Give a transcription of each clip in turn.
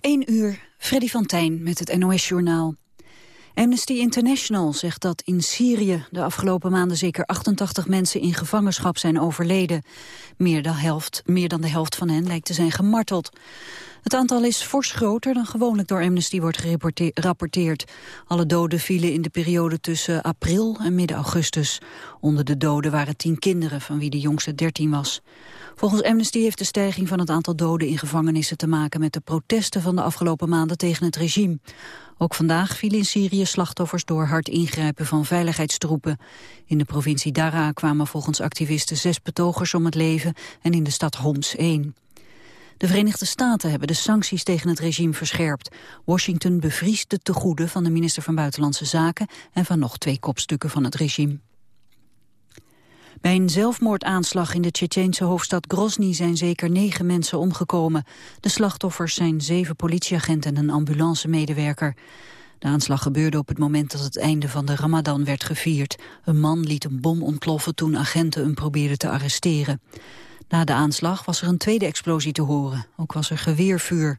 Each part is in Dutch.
1 uur, Freddy van Tijn met het NOS-journaal. Amnesty International zegt dat in Syrië de afgelopen maanden zeker 88 mensen in gevangenschap zijn overleden. Meer dan, helft, meer dan de helft van hen lijkt te zijn gemarteld. Het aantal is fors groter dan gewoonlijk door Amnesty wordt gerapporteerd. Alle doden vielen in de periode tussen april en midden augustus. Onder de doden waren tien kinderen, van wie de jongste 13 was. Volgens Amnesty heeft de stijging van het aantal doden in gevangenissen te maken met de protesten van de afgelopen maanden tegen het regime. Ook vandaag vielen in Syrië slachtoffers door hard ingrijpen van veiligheidstroepen. In de provincie Dara kwamen volgens activisten zes betogers om het leven en in de stad Homs één. De Verenigde Staten hebben de sancties tegen het regime verscherpt. Washington bevriest de tegoeden van de minister van Buitenlandse Zaken en van nog twee kopstukken van het regime. Bij een zelfmoordaanslag in de Tsjetsjeense hoofdstad Grozny zijn zeker negen mensen omgekomen. De slachtoffers zijn zeven politieagenten en een ambulancemedewerker. De aanslag gebeurde op het moment dat het einde van de Ramadan werd gevierd. Een man liet een bom ontploffen toen agenten hem probeerden te arresteren. Na de aanslag was er een tweede explosie te horen. Ook was er geweervuur.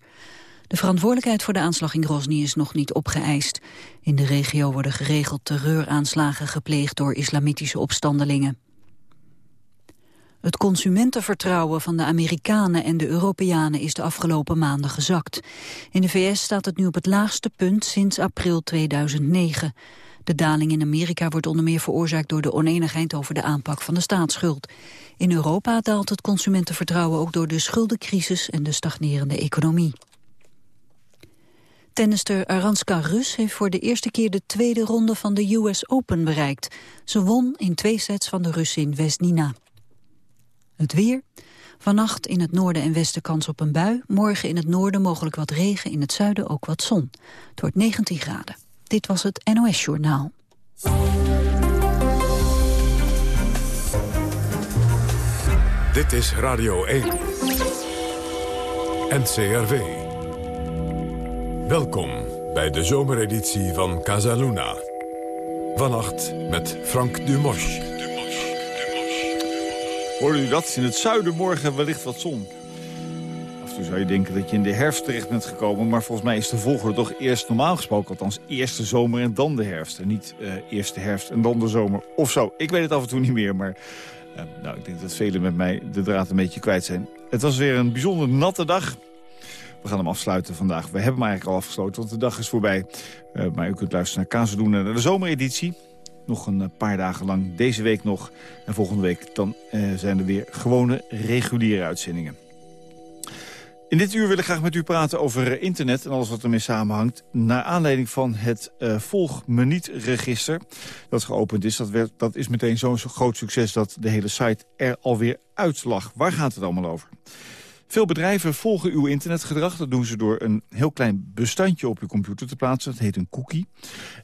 De verantwoordelijkheid voor de aanslag in Grozny is nog niet opgeëist. In de regio worden geregeld terreuraanslagen gepleegd door islamitische opstandelingen. Het consumentenvertrouwen van de Amerikanen en de Europeanen is de afgelopen maanden gezakt. In de VS staat het nu op het laagste punt sinds april 2009. De daling in Amerika wordt onder meer veroorzaakt door de oneenigheid over de aanpak van de staatsschuld. In Europa daalt het consumentenvertrouwen ook door de schuldencrisis en de stagnerende economie. Tennister Aranska Rus heeft voor de eerste keer de tweede ronde van de US Open bereikt. Ze won in twee sets van de Russin Vesnina. Het weer. Vannacht in het noorden en westen kans op een bui. Morgen in het noorden mogelijk wat regen, in het zuiden ook wat zon. Het wordt 19 graden. Dit was het NOS Journaal. Dit is Radio 1. NCRV. Welkom bij de zomereditie van Casaluna. Vannacht met Frank Dumosch. Hoorde u dat? In het zuiden morgen wellicht wat zon. Toe zou je denken dat je in de herfst terecht bent gekomen... maar volgens mij is de volgende toch eerst normaal gesproken... althans eerst de zomer en dan de herfst. En niet uh, eerst de herfst en dan de zomer of zo. Ik weet het af en toe niet meer, maar uh, nou, ik denk dat velen met mij de draad een beetje kwijt zijn. Het was weer een bijzonder natte dag. We gaan hem afsluiten vandaag. We hebben hem eigenlijk al afgesloten, want de dag is voorbij. Uh, maar u kunt luisteren naar Kazen naar de zomereditie. Nog een eh, paar dagen lang, deze week nog. En volgende week dan zijn er weer gewone reguliere uitzendingen. In dit uur wil ik graag met u praten over eh, internet en alles wat ermee samenhangt. Naar aanleiding van het uh, Volg Me Niet-register dat geopend is. Dat, werd, dat is meteen zo'n groot succes dat de hele site er alweer uitslag. Waar gaat het allemaal over? Veel bedrijven volgen uw internetgedrag. Dat doen ze door een heel klein bestandje op uw computer te plaatsen. Dat heet een cookie.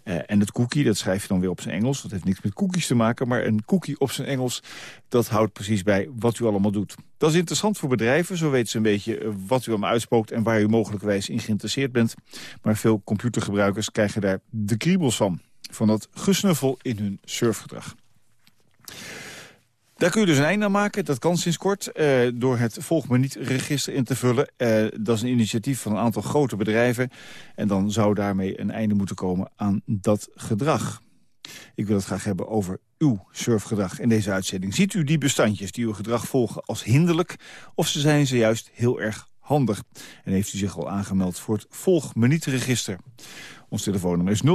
Uh, en het cookie, dat schrijf je dan weer op zijn Engels. Dat heeft niks met cookies te maken. Maar een cookie op zijn Engels, dat houdt precies bij wat u allemaal doet. Dat is interessant voor bedrijven. Zo weten ze een beetje eh, wat u allemaal uitspookt... en waar u mogelijkwijs in geïnteresseerd bent. Maar veel computergebruikers krijgen daar de kriebels van. Van dat gesnuffel in hun surfgedrag. Daar kun je dus een einde aan maken. Dat kan sinds kort uh, door het Volg Me Niet register in te vullen. Uh, dat is een initiatief van een aantal grote bedrijven. En dan zou daarmee een einde moeten komen aan dat gedrag. Ik wil het graag hebben over uw surfgedrag in deze uitzending. Ziet u die bestandjes die uw gedrag volgen als hinderlijk... of zijn ze juist heel erg handig? En heeft u zich al aangemeld voor het Volg Me Niet register? Ons telefoonnummer is 0800-1121,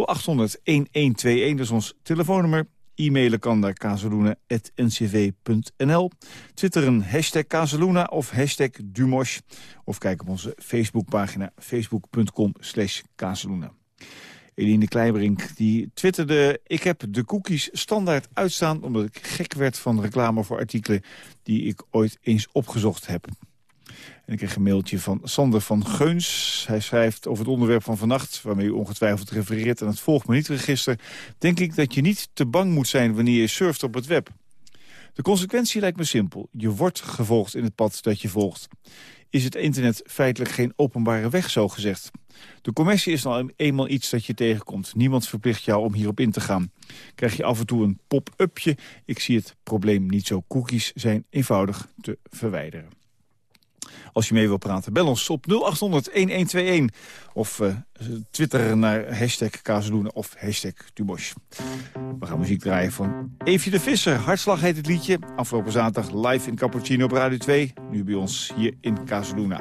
dat is ons telefoonnummer. E-mailen kan naar kazeloenen.ncv.nl. Twitteren hashtag Kazeluna of hashtag Dumosh. Of kijk op onze Facebookpagina facebook.com slash Kazeluna. Eline Kleiberink die twitterde... ik heb de cookies standaard uitstaan... omdat ik gek werd van reclame voor artikelen... die ik ooit eens opgezocht heb. En ik kreeg een mailtje van Sander van Geuns. Hij schrijft over het onderwerp van vannacht... waarmee u ongetwijfeld refereert aan het Volg Me Niet-register... denk ik dat je niet te bang moet zijn wanneer je surft op het web. De consequentie lijkt me simpel. Je wordt gevolgd in het pad dat je volgt. Is het internet feitelijk geen openbare weg, zo gezegd? De commercie is nou eenmaal iets dat je tegenkomt. Niemand verplicht jou om hierop in te gaan. Krijg je af en toe een pop-upje? Ik zie het probleem niet zo. Cookies zijn eenvoudig te verwijderen. Als je mee wil praten, bel ons op 0800-1121. Of uh, twitter naar hashtag Kazeloenen of hashtag Dubosch. We gaan muziek draaien van Eefje de Visser. Hartslag heet het liedje. Afgelopen zaterdag live in Cappuccino op Radio 2. Nu bij ons hier in Kazeluna.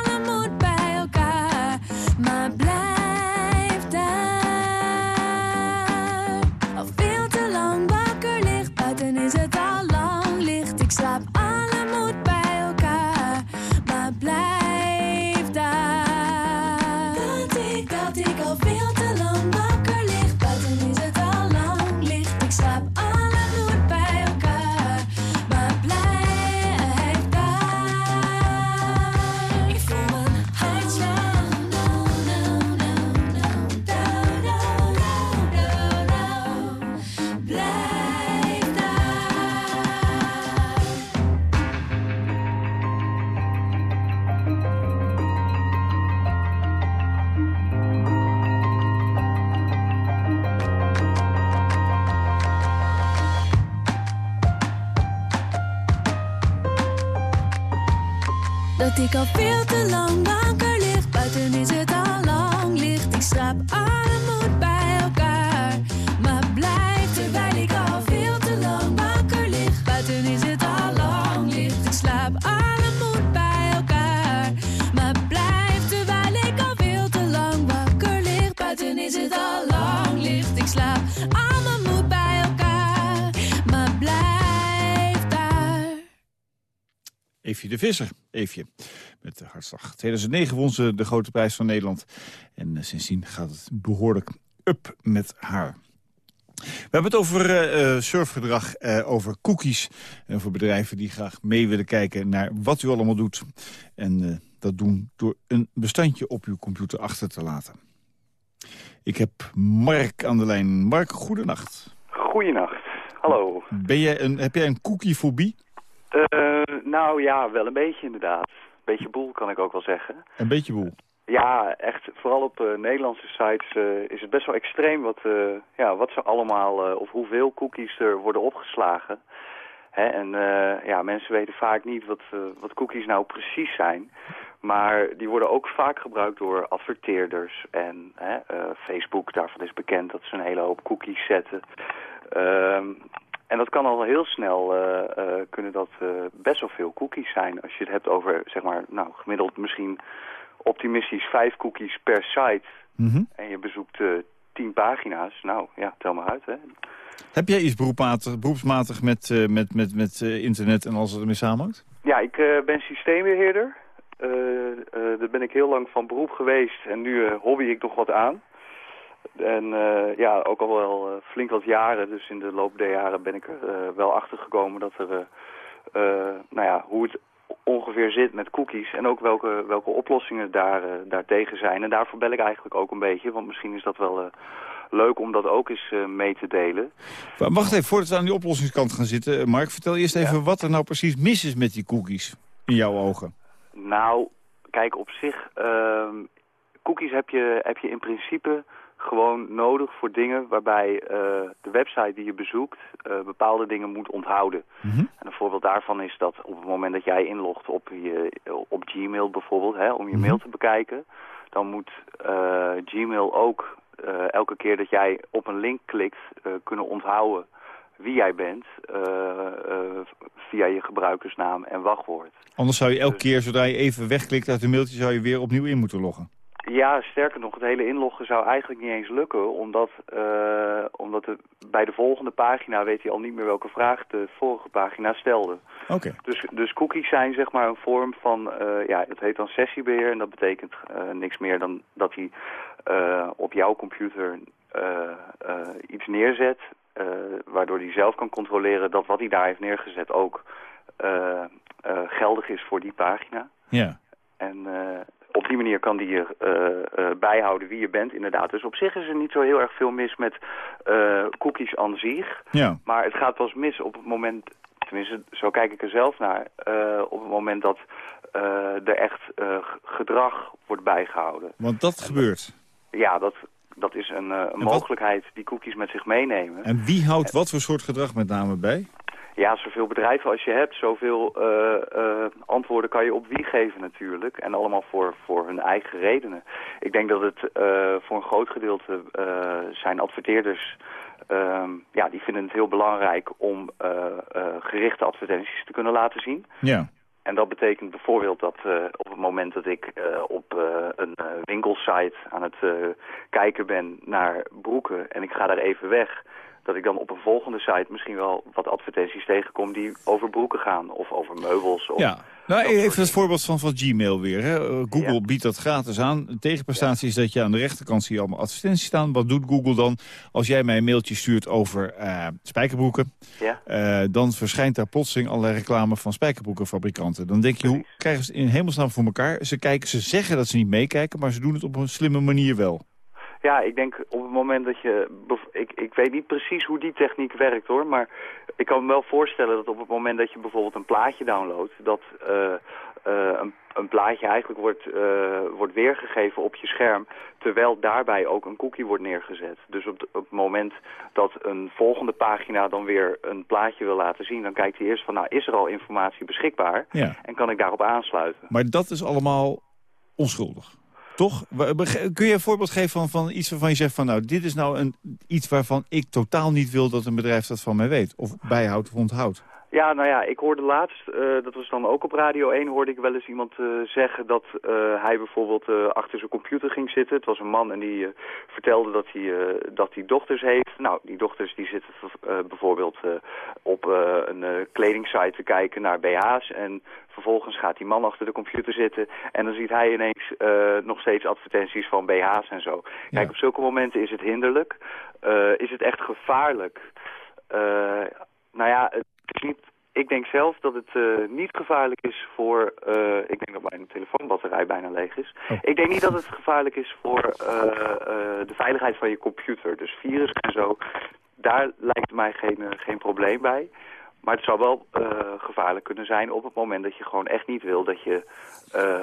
Dat ik al veel te lang wakker lig. Buiten is het al lang licht. Ik schraap alle moed bij elkaar. Maar blijf terwijl ik al veel te lang wakker lig. Buiten is het al lang licht. Ik slaap alle moed bij elkaar. Maar blijf terwijl ik al veel te lang wakker lig. Buiten is het al lang licht. Ik slaap al mijn moed bij elkaar. Maar blijf daar. Eefje de Visser, Eefje, met de hartslag. 2009 won ze de grote prijs van Nederland. En eh, sindsdien gaat het behoorlijk up met haar. We hebben het over eh, eh, surfgedrag, over cookies... en over bedrijven die graag mee willen kijken naar wat u allemaal doet. En dat doen door een bestandje op uw computer achter te laten. Ik heb Mark aan de lijn. Mark, goedenacht. Goeienacht. Hallo. Ben jij een, heb jij een cookiefobie? Eh, nou ja, wel een beetje inderdaad. Beetje boel kan ik ook wel zeggen. Een beetje boel. Ja, echt. Vooral op eh, Nederlandse sites eh, is het best wel extreem wat, eh, ja, wat ze allemaal, of hoeveel cookies er worden opgeslagen. Hè, en ja, mensen weten vaak niet wat, wat cookies nou precies zijn. Maar die worden ook vaak gebruikt door adverteerders. En hè, Facebook, daarvan is bekend dat ze een hele hoop cookies zetten. En dat kan al heel snel, eh, eh, kunnen dat eh, best wel veel cookies zijn. Als je het hebt over, zeg maar, nou, gemiddeld misschien optimistisch vijf cookies per site. Mhm. En je bezoekt tien pagina's. Nou, ja, tel maar uit, hè. Heb jij iets beroepmatig, beroepsmatig met, met, met, met internet en alles wat ermee samenhangt? Ja, ik ben systeembeheerder. Eh eh, daar ben ik heel lang van beroep geweest en nu hobby ik nog wat aan. En eh, ja, ook al wel eh, flink wat jaren, dus in de loop der jaren ben ik er eh, wel achter gekomen dat er, nou ja, hoe het ongeveer zit met cookies en ook welke, welke oplossingen daar, daartegen zijn. En daarvoor bel ik eigenlijk ook een beetje, want misschien is dat wel leuk om dat ook eens mee te delen. Wa- Wacht even, voordat we aan die oplossingskant gaan zitten. Mark, vertel eerst even Ja. wat er nou precies mis is met die cookies. In jouw ogen. Nou, kijk, op zich, ehm, cookies heb je, heb je in principe gewoon nodig voor dingen waarbij uh, de website die je bezoekt uh, bepaalde dingen moet onthouden. Mhm. En een voorbeeld daarvan is dat op het moment dat jij inlogt op, je, op Gmail bijvoorbeeld, hè, om je Mhm. mail te bekijken, dan moet uh, Gmail ook elke keer dat jij op een link klikt kunnen onthouden wie jij bent via je gebruikersnaam en wachtwoord. Anders zou je elke Dus- keer, zodra je even wegklikt uit een mailtje... zou je weer opnieuw in moeten loggen. Ja, sterker nog, het hele inloggen zou eigenlijk niet eens lukken, omdat, uh, omdat de, bij de volgende pagina weet hij al niet meer welke vraag de vorige pagina stelde. Oké. Okay. Dus, dus cookies zijn zeg maar een vorm van, uh, ja, het heet dan sessiebeheer en dat betekent uh, niks meer dan dat hij op jouw computer iets neerzet, waardoor hij zelf kan controleren dat wat hij daar heeft neergezet ook geldig is voor die pagina. Ja. En op die manier kan die je uh, uh, bijhouden wie je bent, inderdaad. Dus op zich is er niet zo heel erg veel mis met uh, cookies aan zich. Ja. Maar het gaat pas mis op het moment, tenminste zo kijk ik er zelf naar, op het moment dat er echt gedrag wordt bijgehouden. Want dat gebeurt? Ja, dat, dat is een, een mogelijkheid die cookies met zich meenemen. En wie houdt wat voor soort gedrag met name bij? Ja, zoveel bedrijven als je hebt, zoveel uh, uh, antwoorden kan je op wie geven natuurlijk. En allemaal voor, voor hun eigen redenen. Ik denk dat het uh, voor een groot gedeelte zijn adverteerders... ehm, ja, die vinden het heel belangrijk om gerichte advertenties te kunnen laten zien. Ja. En dat betekent bijvoorbeeld dat op het moment dat ik op een winkelsite aan het kijken ben naar broeken... en ik ga daar even weg dat ik dan op een volgende site misschien wel wat advertenties tegenkom die over broeken gaan of over meubels. Of ja, nou even het voorbeeld van, van Gmail weer. Hè. Google ja. biedt dat gratis aan. De tegenprestatie ja. is dat je aan de rechterkant zie je allemaal advertenties staan. Wat doet Google dan? Als jij mij een mailtje stuurt over uh, spijkerbroeken, ja. uh, dan verschijnt daar plotseling allerlei reclame van spijkerbroekenfabrikanten. Dan denk je, hoe krijgen ze in hemelsnaam voor elkaar? Ze, kijken, ze zeggen dat ze niet meekijken, maar ze doen het op een slimme manier wel. Ja, ik denk op het moment dat je... Ik, ik weet niet precies hoe die techniek werkt hoor, maar ik kan me wel voorstellen dat op het moment dat je bijvoorbeeld een plaatje downloadt, dat uh, uh, een, een, plaatje eigenlijk wordt, uh, wordt weergegeven op je scherm, terwijl daarbij ook een cookie wordt neergezet. Dus op, op het moment dat een volgende pagina dan weer een plaatje wil laten zien, dan kijkt hij eerst van, nou, is er al informatie beschikbaar? Ja. En kan ik daarop aansluiten? Maar dat is allemaal onschuldig. Toch? Kun je een voorbeeld geven van, van iets waarvan je zegt van nou, dit is nou een, iets waarvan ik totaal niet wil dat een bedrijf dat van mij weet? Of bijhoudt of onthoudt? Ja, nou ja, ik hoorde laatst, uh, dat was dan ook op Radio 1, hoorde ik wel eens iemand uh, zeggen dat uh, hij bijvoorbeeld achter zijn computer ging zitten. Het was een man en die vertelde dat hij, dat hij dochters heeft. Nou, die dochters die zitten bijvoorbeeld op een kledingsite te kijken naar BH's en vervolgens gaat die man achter de computer zitten en dan ziet hij ineens nog steeds advertenties van BH's en zo. Kijk, Ja. op zulke momenten is het hinderlijk. is het echt gevaarlijk? nou ja, ik denk zelf dat het uh, niet gevaarlijk is voor... Uh, ik denk dat mijn telefoonbatterij bijna leeg is. Oh. Ik denk niet dat het gevaarlijk is voor uh, de veiligheid van je computer. Dus virus en zo, daar lijkt mij geen, geen probleem bij. Maar het zou wel gevaarlijk kunnen zijn op het moment dat je gewoon echt niet wil... dat je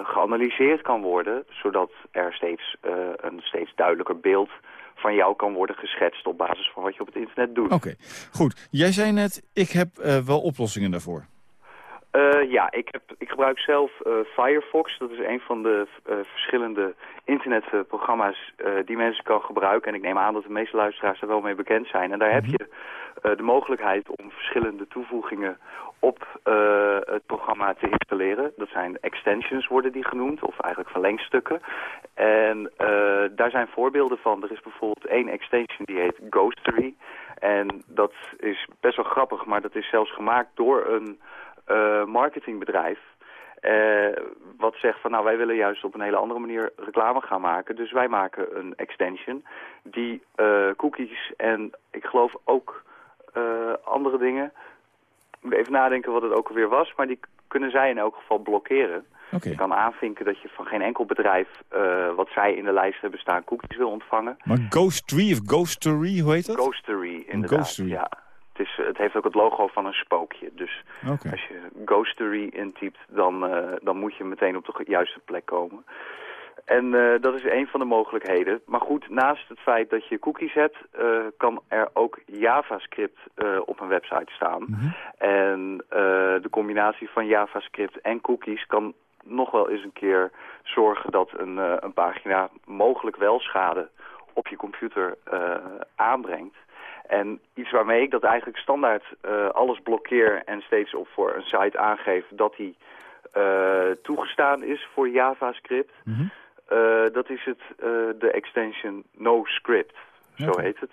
geanalyseerd kan worden, zodat er steeds een steeds duidelijker beeld van jou kan worden geschetst op basis van wat je op het internet doet. Oké, okay. goed. Jij zei net, ik heb uh, wel oplossingen daarvoor. Uh, ja, ik, heb, ik gebruik zelf uh, Firefox. Dat is een van de verschillende internetprogramma's die mensen kan gebruiken. En ik neem aan dat de meeste luisteraars daar wel mee bekend zijn. En daar Mhm. heb je de mogelijkheid om verschillende toevoegingen op het programma te installeren. Dat zijn extensions worden die genoemd, of eigenlijk verlengstukken. En uh, daar zijn voorbeelden van. Er is bijvoorbeeld één extension die heet Ghostery. En dat is best wel grappig, maar dat is zelfs gemaakt door een uh, marketingbedrijf. Wat zegt van nou wij willen juist op een hele andere manier reclame gaan maken. Dus wij maken een extension die cookies en ik geloof ook andere dingen. Moet even nadenken wat het ook alweer was, maar die kunnen zij in elk geval blokkeren. Okay. Je kan aanvinken dat je van geen enkel bedrijf uh, wat zij in de lijst hebben staan cookies wil ontvangen. Maar Ghostery of Ghostery, hoe heet dat? Ghostery, inderdaad. Ghostery. Ja. Het, is, het heeft ook het logo van een spookje. Dus okay. als je Ghostery intypt, dan, uh, dan moet je meteen op de juiste plek komen. En uh, dat is een van de mogelijkheden. Maar goed, naast het feit dat je cookies hebt, uh, kan er ook JavaScript uh, op een website staan. Mm -hmm. En de combinatie van JavaScript en cookies kan nog wel eens een keer zorgen dat een, een pagina mogelijk wel schade op je computer aanbrengt. En iets waarmee ik dat eigenlijk standaard alles blokkeer en steeds op voor een site aangeef dat die toegestaan is voor JavaScript... Mm -hmm. Uh, dat is het, uh, de extension NoScript, zo okay. heet het.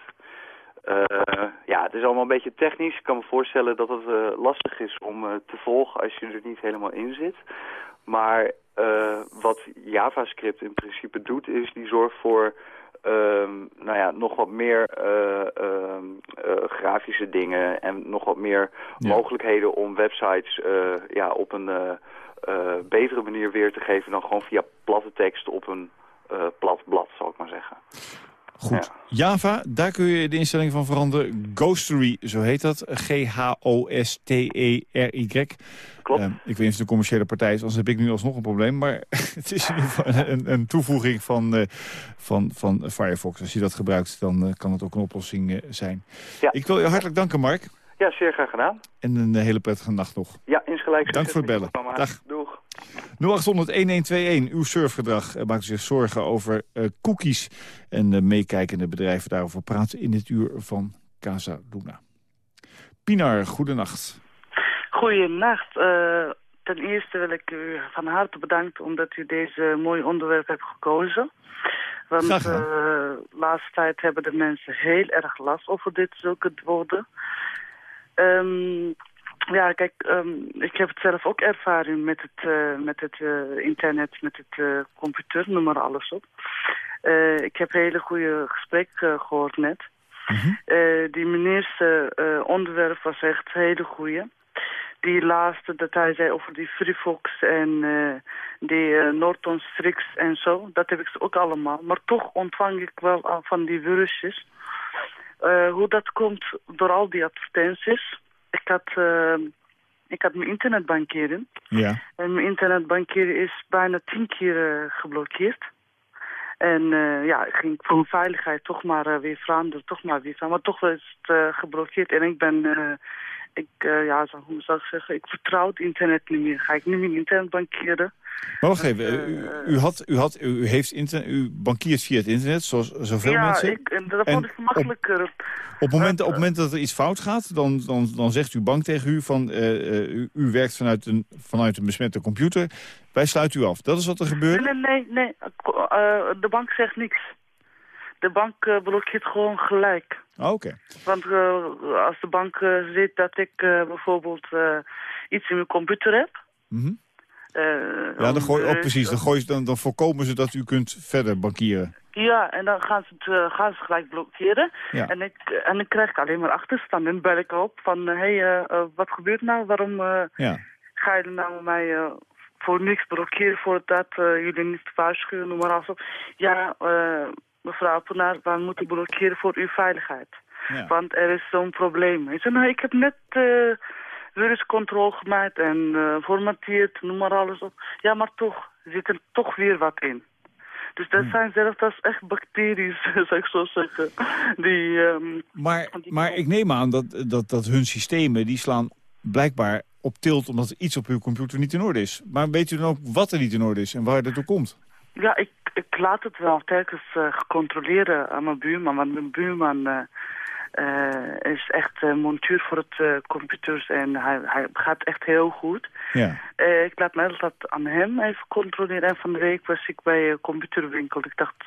Uh, ja, het is allemaal een beetje technisch. Ik kan me voorstellen dat het lastig is om te volgen als je er niet helemaal in zit. Maar wat JavaScript in principe doet, is die zorgt voor nou ja, nog wat meer grafische dingen en nog wat meer ja. mogelijkheden om websites ja, op een betere manier weer te geven dan gewoon via platte tekst op een uh, plat blad, zal ik maar zeggen. Goed. Ja. Java, daar kun je de instelling van veranderen. Ghostery, zo heet dat. G-H-O-S-T-E-R-Y. Klopt. Uh, ik weet niet of het een commerciële partij is, anders heb ik nu alsnog een probleem. Maar het is in ieder geval een, een toevoeging van, uh, van, van Firefox. Als je dat gebruikt, dan uh, kan het ook een oplossing zijn. Ja. Ik wil je hartelijk danken, Mark. Ja, zeer graag gedaan. En een hele prettige nacht nog. Ja, insgelijks. Dank voor het bellen. Dag. Doeg. 0800-1121, uw surfgedrag. Maakt u zich zorgen over uh, cookies en uh, meekijkende bedrijven. Daarover praten in het uur van Casa Luna. Pinar, goedenacht. Goedenacht. Uh, ten eerste wil ik u van harte bedanken omdat u deze mooie onderwerp hebt gekozen. Want de laatste tijd hebben de mensen heel erg last over dit zulke woorden. Um, ja, kijk, um, ik heb het zelf ook ervaring met het, uh, met het uh, internet, met het uh, computer, noem maar alles op. ik heb hele goede gesprek gehoord net. Mm -hmm. die meneer's onderwerp was echt hele goede. Die laatste dat hij zei over die Freefox en die Norton Strix en zo, dat heb ik ze ook allemaal. Maar toch ontvang ik wel van die virusjes. Hoe dat komt door al die advertenties ik had, uh, ik had mijn internetbankieren. Ja. En mijn internetbankieren is bijna tien keer uh, geblokkeerd. En ja, ik ging voor veiligheid toch maar weer veranderen, toch maar weer Maar toch is het geblokkeerd en ik ben, ik, ja, zo, hoe zou ik zeggen, ik vertrouw het internet niet meer. Ga ik niet meer internet bankieren. Maar wacht even, u, u, had, u, had, u, heeft internet, u bankiert via het internet, zoals zoveel ja, mensen? Ja, en dat vond ik makkelijker. Op, op, moment, op het moment dat er iets fout gaat, dan, dan, dan zegt uw bank tegen u van... U, u, werkt vanuit een, vanuit een besmette computer, wij sluiten u af. Dat is wat er gebeurt? Nee, nee, nee. Uh, de bank zegt niks. De bank blokkeert gewoon gelijk. Oh, Oké. Okay. Want als de bank ziet dat ik bijvoorbeeld iets in mijn computer heb... Mm -hmm. Uh, ja, dan gooi, oh, precies. Dan, gooi, dan, dan voorkomen ze dat u kunt verder bankieren. Ja, en dan gaan ze het gaan ze gelijk blokkeren. Ja. En, ik, en dan krijg ik alleen maar achterstand. En bel ik op van, hé, hey, wat gebeurt nou? Waarom ja. ga je nou mij voor niks blokkeren voordat jullie niet waarschuwen? Noem maar op. Ja, mevrouw Penaar, we moeten blokkeren voor uw veiligheid. Ja. Want er is zo'n probleem. Ik zei, nou, ik heb net viruscontrole gemaakt en uh, formateerd, noem maar alles op. Ja, maar toch zit er toch weer wat in. Dus dat hmm. zijn zelfs dat is echt bacteriën, zou ik zo zeggen. Die, um, maar die maar ik neem aan dat, dat, dat hun systemen, die slaan blijkbaar op tilt... omdat iets op uw computer niet in orde is. Maar weet u dan ook wat er niet in orde is en waar dat toe komt? Ja, ik, ik laat het wel telkens uh, controleren aan mijn buurman. Want mijn buurman... Uh, uh, is echt montuur voor het computers en hij, hij gaat echt heel goed. Ja. ik laat me altijd aan hem even controleren. En van de week was ik bij een computerwinkel. Ik dacht,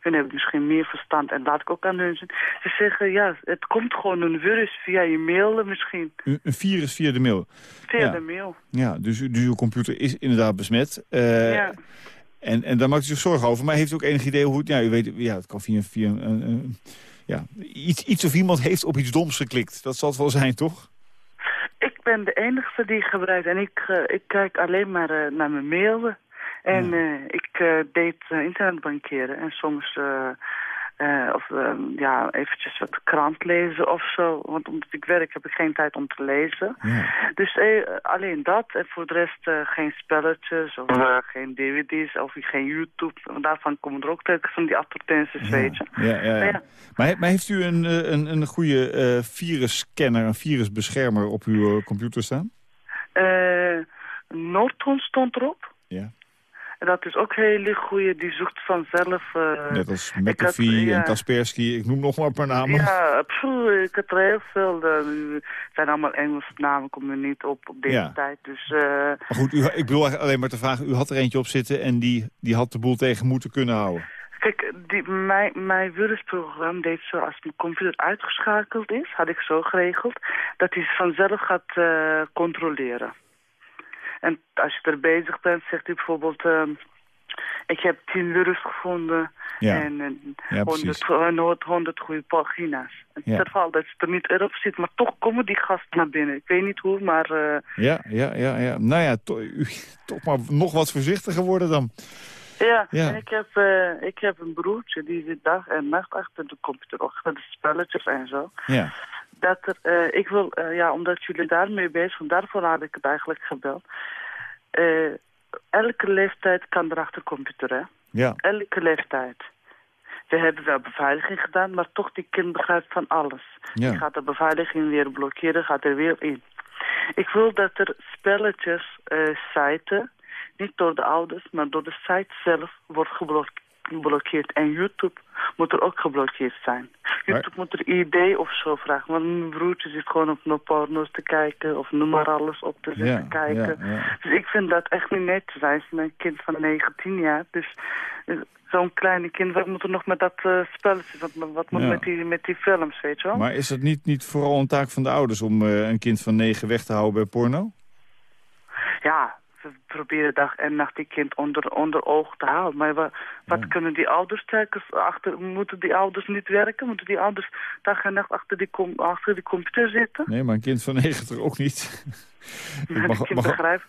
hun hebben misschien meer verstand. En laat ik ook aan hun zien. Ze zeggen, ja, het komt gewoon een virus via je mail misschien. Een, virus via de mail? Via ja. de mail. Ja, dus, dus uw computer is inderdaad besmet. ja. En, en daar maakt u zich zorgen over. Maar heeft u ook enig idee hoe het... Ja, u weet, ja, het kan via, via een... een ja, iets, iets of iemand heeft op iets doms geklikt. Dat zal het wel zijn, toch? Ik ben de enige die gebruikt. En ik, uh, ik kijk alleen maar naar mijn mail. En ja. ik deed internetbankeren. En soms Uh, of uh, ja, eventjes wat krant lezen of zo. Want omdat ik werk heb ik geen tijd om te lezen. Ja. Dus uh, alleen dat. En voor de rest geen spelletjes of geen dvd's of geen YouTube. Daarvan komen er ook telkens van die advertenties, ja. weet je. Ja, ja, ja. Maar, maar, heeft u een, een, een goede virusscanner, een virusbeschermer op uw computer staan? Norton stond erop. Ja. En dat is ook hele goede, die zoekt vanzelf... Uh, Net als McAfee en Kaspersky, ik noem nog maar een paar namen. Ja, pfuh, ik heb er heel veel. Het zijn allemaal Engelse namen, komen niet op op deze tijd. Dus, uh... Maar goed, u, ik bedoel alleen maar te vragen, u had er eentje op zitten en die, die had de boel tegen moeten kunnen houden. Kijk, die, mijn, mijn virusprogramma deed zo, als mijn computer uitgeschakeld is, had ik zo geregeld, dat hij vanzelf gaat controleren. En als je er bezig bent, zegt hij bijvoorbeeld... Uh, ik heb tien virus gevonden ja. en, en ja, 100, 100, goede pagina's. In ja. geval dat ze er niet erop zit, maar toch komen die gasten naar binnen. Ik weet niet hoe, maar... Uh... Ja, ja, ja, ja. Nou ja, to, u, toch maar nog wat voorzichtiger worden dan. Ja, ja. En ik, heb, uh, ik heb een broertje die zit dag en nacht achter de computer, achter de spelletjes en zo. Ja dat er, uh, ik wil, uh, ja, omdat jullie daarmee bezig zijn, daarvoor had ik het eigenlijk gebeld. Uh, elke leeftijd kan erachter computer, hè? Ja. Elke leeftijd. We hebben wel beveiliging gedaan, maar toch die kind begrijpt van alles. Ja. Die gaat de beveiliging weer blokkeren, gaat er weer in. Ik wil dat er spelletjes, siten, niet door de ouders, maar door de site zelf wordt geblokkeerd geblokkeerd. En YouTube moet er ook geblokkeerd zijn. YouTube moet er ID of zo vragen. Want mijn broertje zit gewoon op no porno's te kijken. Of noem maar alles op te zitten ja, kijken. Ja, ja. Dus ik vind dat echt niet net te zijn. Ze een kind van 19 jaar. Dus uh, zo'n kleine kind, wat moet er nog met dat uh, spelletje? Wat, wat moet met, die, met die films, weet je wel? Maar is dat niet, niet vooral een taak van de ouders om uh, een kind van 9 weg te houden bij porno? Ja, we proberen dag en nacht die kind onder, onder oog te houden. Maar wat, wat ja. kunnen die ouders telkens achter... Moeten die ouders niet werken? Moeten die ouders dag en nacht achter die, com, achter die computer zitten? Nee, maar een kind van negen toch ook niet? Ja, mag, kind mag...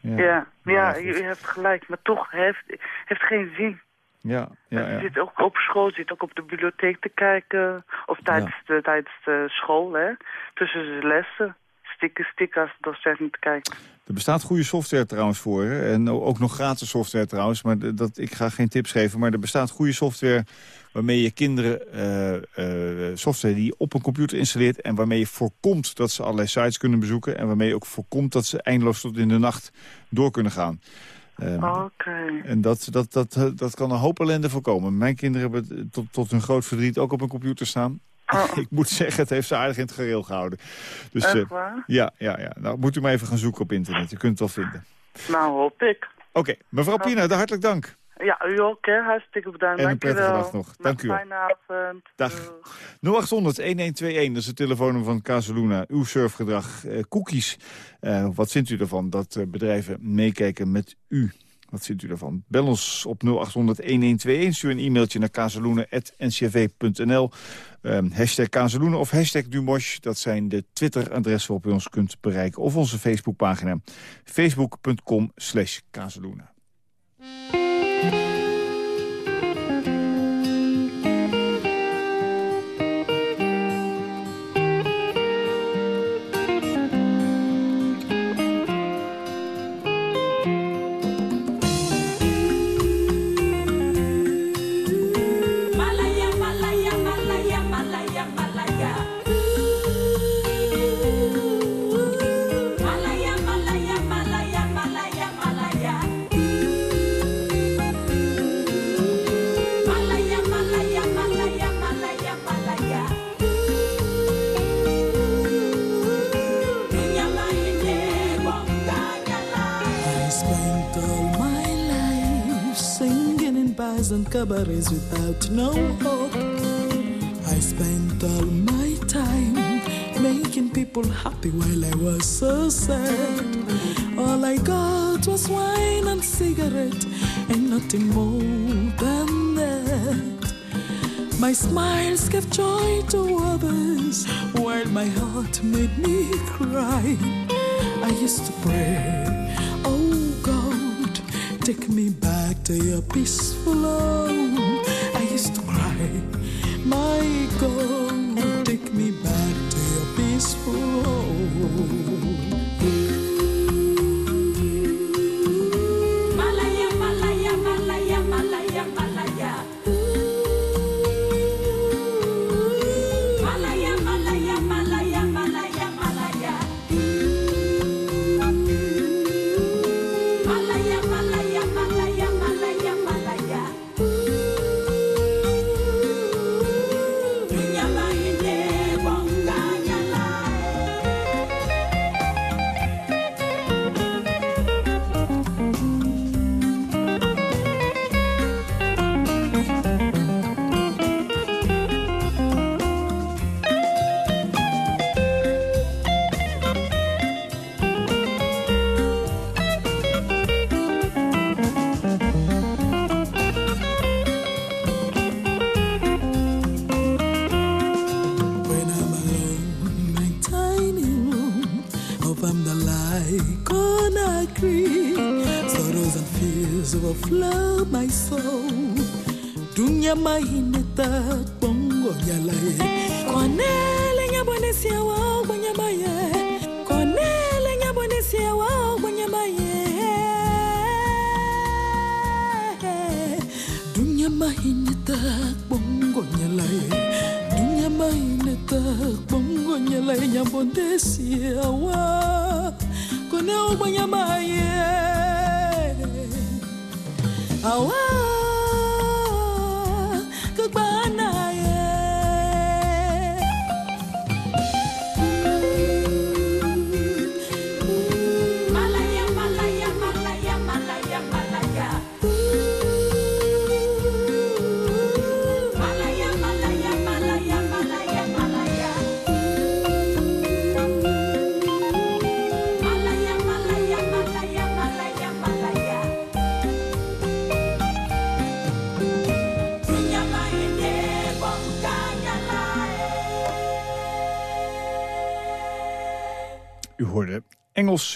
Ja, ja, ja je, je hebt gelijk. Maar toch, heeft, heeft geen zin. Ja, ja, ja. Je zit ook op school, zit ook op de bibliotheek te kijken. Of tijdens, ja. de, tijdens de school, hè. Tussen de lessen. Stikken, stikken als docent kijken. Er bestaat goede software trouwens voor. Hè? En ook nog gratis software trouwens. Maar dat, ik ga geen tips geven. Maar er bestaat goede software waarmee je kinderen uh, uh, software die je op een computer installeert... en waarmee je voorkomt dat ze allerlei sites kunnen bezoeken... en waarmee je ook voorkomt dat ze eindeloos tot in de nacht door kunnen gaan. Um, Oké. Okay. En dat, dat, dat, dat kan een hoop ellende voorkomen. Mijn kinderen hebben tot, tot hun groot verdriet ook op een computer staan. Oh. ik moet zeggen, het heeft ze aardig in het gereel gehouden. Dus, Echt waar? Ja, ja, ja. Nou, moet u maar even gaan zoeken op internet. U kunt het wel vinden. Nou, hoop ik. Oké, okay. mevrouw. Pina, hartelijk dank. Ja, u ook, hè. Hartstikke bedankt. En een prettige dag nog. Dank u wel. Fijne avond. Dag. 0800-1121, dat is het telefoon van Casaluna. Uw surfgedrag, uh, cookies. Uh, wat vindt u ervan dat uh, bedrijven meekijken met u? Wat vindt u ervan? Bel ons op 0800-1121. Stuur een e-mailtje naar kazeloenen.ncv.nl. Um, hashtag Kazeloenen of hashtag Dumosh. Dat zijn de Twitter-adressen waarop u ons kunt bereiken. Of onze Facebookpagina. Facebook.com slash Kazeloenen. And cabarets without no hope. I spent all my time making people happy while I was so sad. All I got was wine and cigarette and nothing more than that. My smiles gave joy to others while my heart made me cry. I used to pray, oh God, take me back to your peaceful home. I used to cry. My God, take me back to your peaceful oh. oh.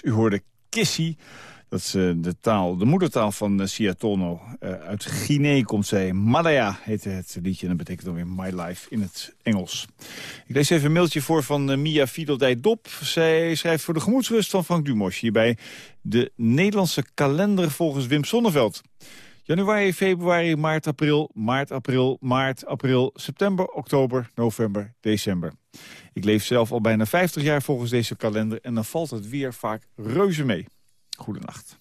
U hoorde Kissy. Dat is eh, de taal, de moedertaal van uh, Sia Tono. Eh, uit Guinea komt zij. Malaya heette het liedje en dat betekent dan weer My Life in het Engels. Ik lees even een mailtje voor van eh, Mia Fiedeldij Dop. Zij schrijft voor de gemoedsrust van Frank Dumos. Hierbij de Nederlandse kalender volgens Wim Sonneveld. Januari, februari, maart, april, maart, april, maart, april, september, oktober, november, december. Ik leef zelf al bijna 50 jaar volgens deze kalender en dan valt het weer vaak reuze mee. Goedenacht.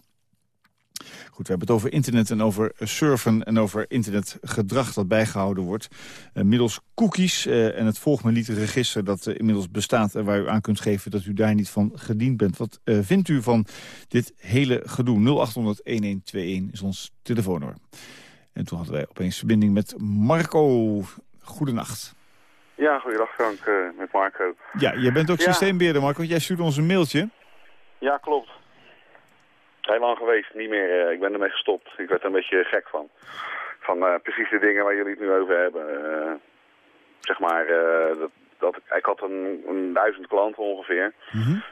Goed, we hebben het over internet en over surfen en over internetgedrag dat bijgehouden wordt. Uh, middels cookies uh, en het volg me register dat uh, inmiddels bestaat... en waar u aan kunt geven dat u daar niet van gediend bent. Wat vindt u van dit hele gedoe? 0800-1121 is ons telefoonnummer. En toen hadden wij opeens verbinding met Marco. Goedenacht. Ja, goeiedag Frank, met Marco. Ja, jij bent ook ja. systeembeheerder Marco. Jij stuurt ons een mailtje. Ja, klopt. Heel lang geweest, niet meer. Uh, ik ben ermee gestopt. Ik werd er een beetje gek van. Van uh, precies de dingen waar jullie het nu over hebben. Uh, zeg maar, dat, dat, ik had een, een duizend klanten ongeveer. Mm -hmm.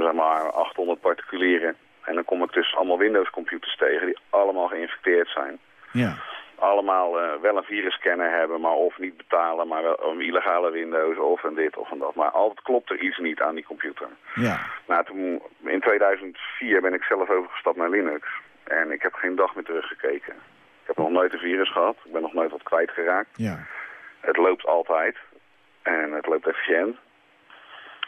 Zeg maar 800 particulieren. En dan kom ik dus allemaal Windows computers tegen die allemaal geïnfecteerd zijn. Ja. Allemaal wel een virusscanner hebben, maar of niet betalen, maar wel een illegale Windows of een dit of een dat. Maar altijd klopt er iets niet aan die computer. Ja. Nou, toen, in 2004 ben ik zelf overgestapt naar Linux. En ik heb geen dag meer teruggekeken. Ik heb nog nooit een virus gehad. Ik ben nog nooit wat kwijtgeraakt. Ja. Het loopt altijd. En het loopt efficiënt.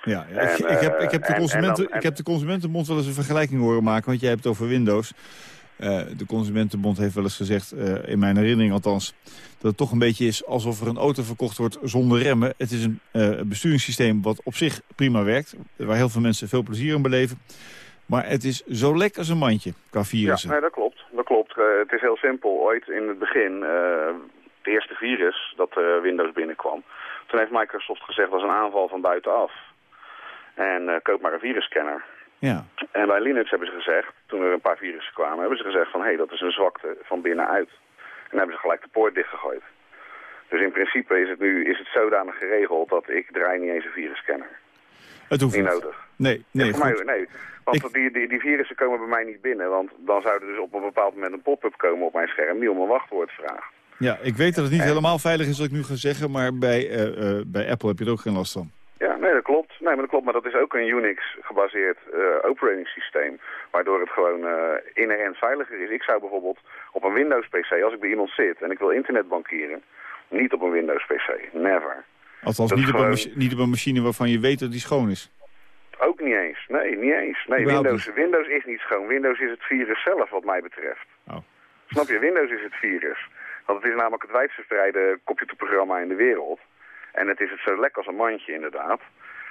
Ja, ja. En, ik, ik, heb, ik, heb de consumenten, en, en, ik heb de Consumentenbond wel eens een vergelijking horen maken. Want jij hebt het over Windows. Uh, de Consumentenbond heeft wel eens gezegd, uh, in mijn herinnering althans... dat het toch een beetje is alsof er een auto verkocht wordt zonder remmen. Het is een uh, besturingssysteem wat op zich prima werkt... waar heel veel mensen veel plezier in beleven. Maar het is zo lek als een mandje qua virussen. Ja, nee, dat klopt. Dat klopt. het is heel simpel. Ooit in het begin, het eerste virus dat Windows binnenkwam... toen heeft Microsoft gezegd, dat is een aanval van buitenaf. En koop maar een virusscanner. Ja. En bij Linux hebben ze gezegd, toen er een paar virussen kwamen, hebben ze gezegd van hé, hey, dat is een zwakte van binnenuit. En dan hebben ze gelijk de poort dichtgegooid. Dus in principe is het nu is het zodanig geregeld dat ik draai niet eens een virusscanner. Het hoeft niet. nodig. Nee, nee, ja, mij, nee. Want ik... die, die, die virussen komen bij mij niet binnen, want dan zou er dus op een bepaald moment een pop-up komen op mijn scherm die om een wachtwoord vraagt. Ja, ik weet dat het niet helemaal veilig is wat ik nu ga zeggen, maar bij, uh, bij Apple heb je er ook geen last van. Ja, nee, dat klopt. Nee, maar dat klopt. Maar dat is ook een Unix-gebaseerd uh, operating systeem. Waardoor het gewoon uh, inherent veiliger is. Ik zou bijvoorbeeld op een Windows-PC, als ik bij iemand zit en ik wil internetbankieren, niet op een Windows-PC. Never. Althans, niet, gewoon... op een niet op een machine waarvan je weet dat die schoon is. Ook niet eens. Nee, niet eens. Nee, Windows, Windows is niet schoon. Windows is het virus zelf, wat mij betreft. Oh. Snap je? Windows is het virus. Want het is namelijk het wijdverspreide computerprogramma in de wereld. En het is het zo lek als een mandje, inderdaad.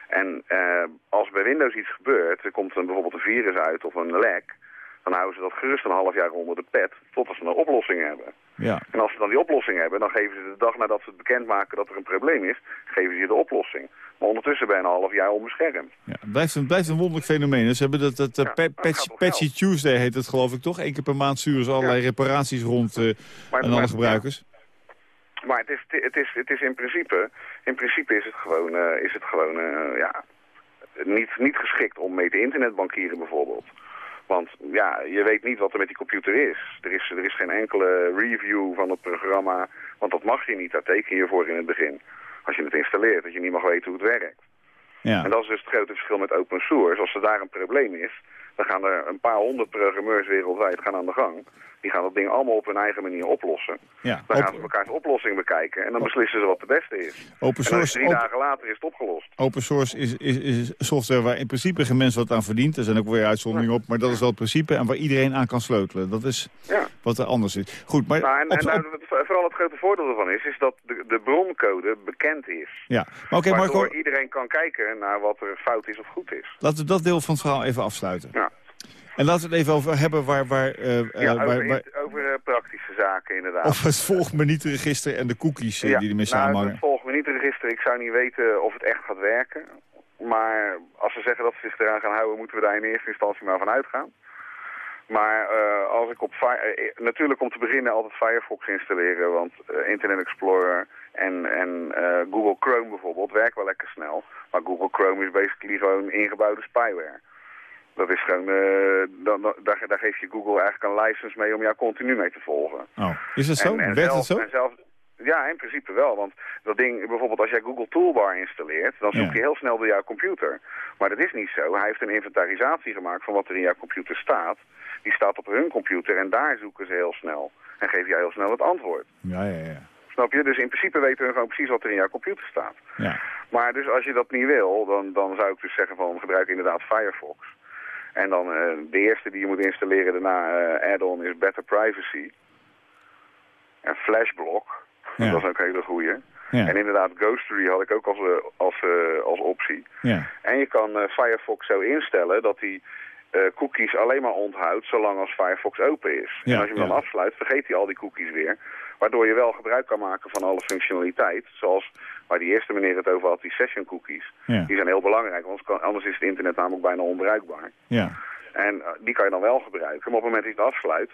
En uh, als bij Windows iets gebeurt, er komt een, bijvoorbeeld een virus uit of een lek... dan houden ze dat gerust een half jaar onder de pet, totdat ze een oplossing hebben. Ja. En als ze dan die oplossing hebben, dan geven ze de dag nadat ze het bekendmaken dat er een probleem is, geven ze je de oplossing. Maar ondertussen ben je een half jaar onbeschermd. Ja, het blijft een, blijft een wonderlijk fenomeen. Ze hebben dat, dat, ja, patch, Patchy Tuesday heet het geloof ik toch? Eén keer per maand sturen ze allerlei reparaties rond uh, maar, aan alle gebruikers. Maar het is, het, is, het is in principe, in principe is het gewoon, uh, is het gewoon uh, ja, niet, niet geschikt om mee te internetbankieren bijvoorbeeld. Want ja, je weet niet wat er met die computer is. Er is, er is geen enkele review van het programma, want dat mag je niet. Daar teken je voor in het begin. Als je het installeert, dat je niet mag weten hoe het werkt. Ja. En dat is dus het grote verschil met open source. Als er daar een probleem is, dan gaan er een paar honderd programmeurs wereldwijd gaan aan de gang. Die gaan dat ding allemaal op hun eigen manier oplossen. Ja, dan gaan ze elkaars oplossing bekijken en dan beslissen ze wat de beste is. Open source, drie dagen later is het opgelost. Open source is, is, is software waar in principe geen mens wat aan verdient. Er zijn ook weer uitzonderingen op, maar dat is wel het principe. En waar iedereen aan kan sleutelen. Dat is ja. wat er anders is. Goed, maar... Nou, en, en nou, vooral het grote voordeel ervan is, is dat de, de broncode bekend is. Ja, maar oké, okay, Marco... iedereen kan kijken naar wat er fout is of goed is. Laten we dat deel van het verhaal even afsluiten. Ja. En laten we het even over hebben waar... waar, uh, ja, waar, over, waar, over uh, praktische zaken inderdaad. Of het volgminutenregister en de cookies ja, die ermee nou, samenhangen. het volgminutenregister, ik zou niet weten of het echt gaat werken. Maar als ze zeggen dat ze zich eraan gaan houden, moeten we daar in eerste instantie maar van uitgaan. Maar als ik op... natuurlijk om te beginnen altijd Firefox installeren, want Internet Explorer en, en Google Chrome bijvoorbeeld werken wel lekker snel. Maar Google Chrome is basically gewoon ingebouwde spyware. Dat is gewoon, uh, dan, daar, daar geeft je Google eigenlijk een license mee om jou continu mee te volgen. Oh, is dat zo? En, en Werkt zelf, dat zo? En zelf, ja, in principe wel. Want dat ding, bijvoorbeeld als jij Google Toolbar installeert, dan zoek je heel snel door jouw computer. Maar dat is niet zo. Hij heeft een inventarisatie gemaakt van wat er in jouw computer staat. Die staat op hun computer en daar zoeken ze heel snel. En geven jij heel snel het antwoord. Ja, ja, ja. Snap je? Dus in principe weten we gewoon precies wat er in jouw computer staat. ja. Maar dus als je dat niet wil, dan, dan zou ik dus zeggen van gebruik inderdaad Firefox. En dan uh, de eerste die je moet installeren daarna uh, add-on is Better Privacy. En Flashblock, Ja. dat is ook een hele goeie. Ja. En inderdaad Ghostery had ik ook als, uh, als, als optie. ja. En je kan Firefox zo instellen dat hij cookies alleen maar onthoudt zolang als Firefox open is. En als je hem dan afsluit, vergeet hij al die cookies weer. Waardoor je wel gebruik kan maken van alle functionaliteit. Zoals waar die eerste meneer het over had, die session cookies. Ja. Die zijn heel belangrijk, want kan- anders is het internet namelijk bijna onbruikbaar. ja. En uh, die kan je dan wel gebruiken. Maar op het moment dat je het afsluit,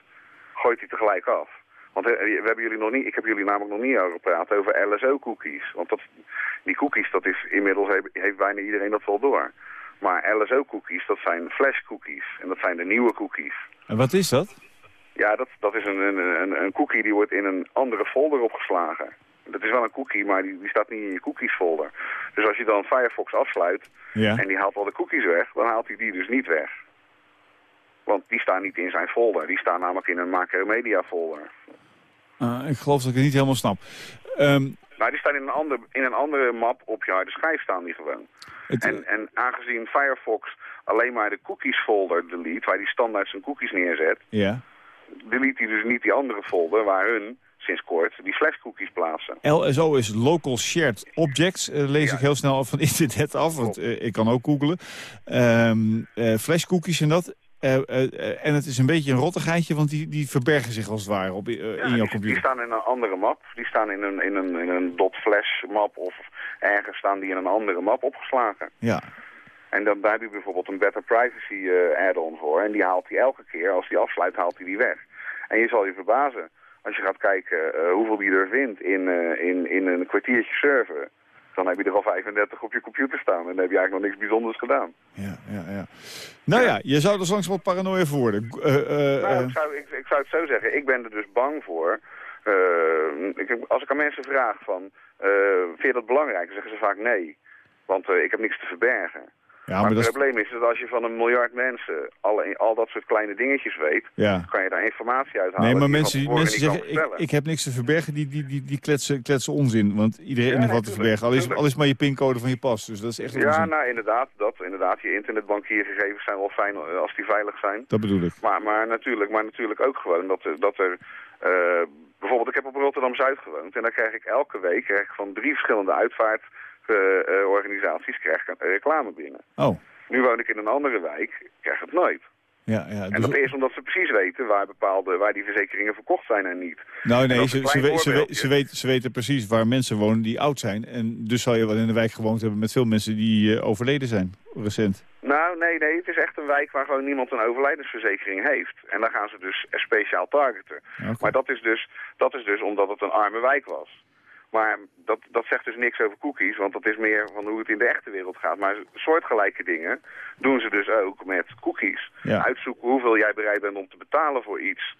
gooit hij tegelijk af. Want uh, we hebben jullie nog niet, ik heb jullie namelijk nog niet over gepraat over LSO-cookies. Want dat, die cookies, dat is inmiddels heeft, heeft bijna iedereen dat wel door. Maar LSO-cookies, dat zijn flash-cookies. En dat zijn de nieuwe cookies. En wat is dat? Ja, dat, dat is een, een, een, een cookie die wordt in een andere folder opgeslagen. Dat is wel een cookie, maar die, die staat niet in je cookies folder. Dus als je dan Firefox afsluit Ja. en die haalt al de cookies weg, dan haalt hij die dus niet weg. Want die staan niet in zijn folder. Die staan namelijk in een macromedia folder. Uh, ik geloof dat ik het niet helemaal snap. Um, Nou, die staan in een, ander, in een andere map op je harde schijf staan die gewoon. het, En, en aangezien Firefox alleen maar de cookies folder delete, waar die standaard zijn cookies neerzet, ja. Delete hij dus niet die andere folder waar hun, sinds kort, die flash cookies plaatsen. LSO is Local Shared Objects. Uh, lees Ja. ik heel snel van internet af, want uh, ik kan ook googlen. Um, uh, flash cookies en dat. En het is een beetje een rottigheidje, want die, die verbergen zich als het ware op, Ja, in jouw die, computer. die staan in een andere map. Die staan in een, in een, in een .flash map of ergens staan die in een andere map opgeslagen. Ja, En dan, daar heb je bijvoorbeeld een Better Privacy uh, add-on voor. En die haalt hij elke keer, als die afsluit, haalt hij die weg. En je zal je verbazen, als je gaat kijken uh, hoeveel die er vindt in, uh, in, in een kwartiertje server... dan heb je er al 35 op je computer staan. En dan heb je eigenlijk nog niks bijzonders gedaan. ja, ja. ja. Nou ja, je zou er straks wat paranoia voor worden. Nou, ik, zou, ik, ik, zou het zo zeggen. Ik ben er dus bang voor Eh, ik, als ik aan mensen vraag van, eh, vind je dat belangrijk? Dan zeggen ze vaak nee. Want eh, ik heb niks te verbergen. Ja, maar het probleem is dat als je van een miljard mensen al, al dat soort kleine dingetjes weet, Ja. kan je daar informatie uit halen. Nee, maar mensen, die, mensen zeggen, ik, ik heb niks te verbergen, die, die, die, die kletsen, kletsen onzin. Want iedereen Ja, heeft wat te verbergen. Al is, al is maar je pincode van je pas. Dus dat is echt Ja, onzin. nou inderdaad, dat, inderdaad, je internetbankiergegevens zijn wel fijn eh, als die veilig zijn. Dat bedoel ik. Maar, maar, natuurlijk, maar natuurlijk ook gewoon dat, er- dat er... eh, bijvoorbeeld, ik heb op Rotterdam-Zuid gewoond en daar krijg ik elke week krijg ik van drie verschillende uitvaartorganisaties krijg ik een reclame binnen. Oh, Nu woon ik in een andere wijk, krijg het nooit. ja. ja. En Dus- dat is omdat ze precies weten waar, bepaalde, waar die verzekeringen verkocht zijn en niet. nou nee, ze, een ze, we- ze, weten, ze weten precies waar mensen wonen die oud zijn. En dus zal je wel in de wijk gewoond hebben met veel mensen die eh, overleden zijn, recent. Nou, nee, nee, het is echt een wijk waar gewoon niemand een overlijdensverzekering heeft. En dan gaan ze dus speciaal targeten. Maar dat is, dus, dat is dus omdat het een arme wijk was. Maar dat, dat zegt dus niks over cookies, want dat is meer van hoe het in de echte wereld gaat. Maar soortgelijke dingen doen ze dus ook met cookies. Ja. Uitzoeken hoeveel jij bereid bent om te betalen voor iets.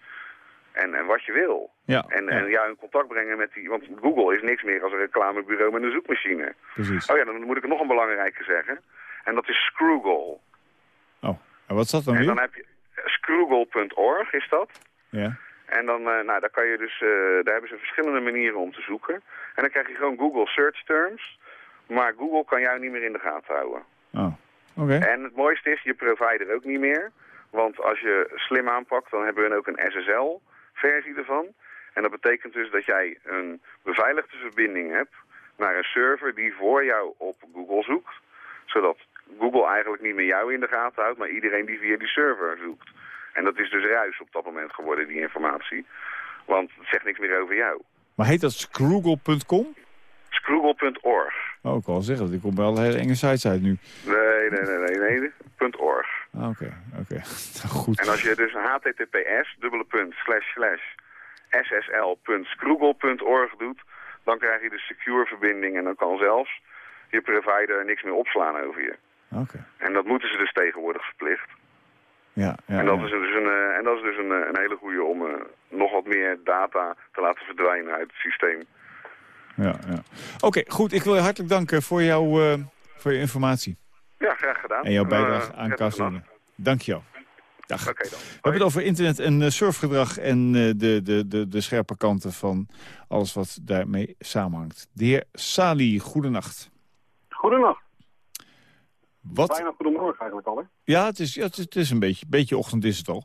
En, en wat je wil. Ja, En, ja, en jou in contact brengen met die... Want Google is niks meer als een reclamebureau met een zoekmachine. precies. Oh ja, dan moet ik er nog een belangrijke zeggen. En dat is Scroogle. Oh, en wat is dat dan En dan weer? heb je scroogle.org is dat. Ja. En dan, eh, nou, daar kan je dus, eh, daar hebben ze verschillende manieren om te zoeken. En dan krijg je gewoon Google Search Terms. Maar Google kan jou niet meer in de gaten houden. Oh, oké. En het mooiste is, je provider ook niet meer. Want als je slim aanpakt, dan hebben we ook een SSL-versie ervan. En dat betekent dus dat jij een beveiligde verbinding hebt naar een server die voor jou op Google zoekt. Zodat Google eigenlijk niet meer jou in de gaten houdt, maar iedereen die via die server zoekt. En dat is dus ruis op dat moment geworden, die informatie. Want het zegt niks meer over jou. Maar heet dat scroogle.com? Scroogle.org. Oh, ik wou zeggen, ik kom bij alle hele enge sites uit nu. Nee, nee, nee, nee, nee. .org. Ah, Oké, oké. Nou, Goed. En als je dus https dubbele punt slash slash ssl.scroogle.org doet, dan krijg je de secure verbinding en dan kan zelfs je provider niks meer opslaan over je. Oké. En dat moeten ze dus tegenwoordig verplicht. Ja, ja, en, dat ja. is dus een, eh, en dat is dus een, eh, een hele goede om eh, nog wat meer data te laten verdwijnen uit het systeem. ja, ja. Oké, goed. Ik wil je hartelijk danken voor, jouw, eh, voor je informatie. Ja, graag gedaan. En jouw Eh, bijdrage aan nacht. Dank je wel. Dag. Oké dan. We hebben het over internet en eh, surfgedrag en eh, de, de, de, de scherpe kanten van alles wat daarmee samenhangt. De heer Sali, goedenacht. Goedenacht. Wat? Bijna goedemorgen eigenlijk al, hè? Ja, het is, ja, het is, het is een beetje, beetje ochtend is het al.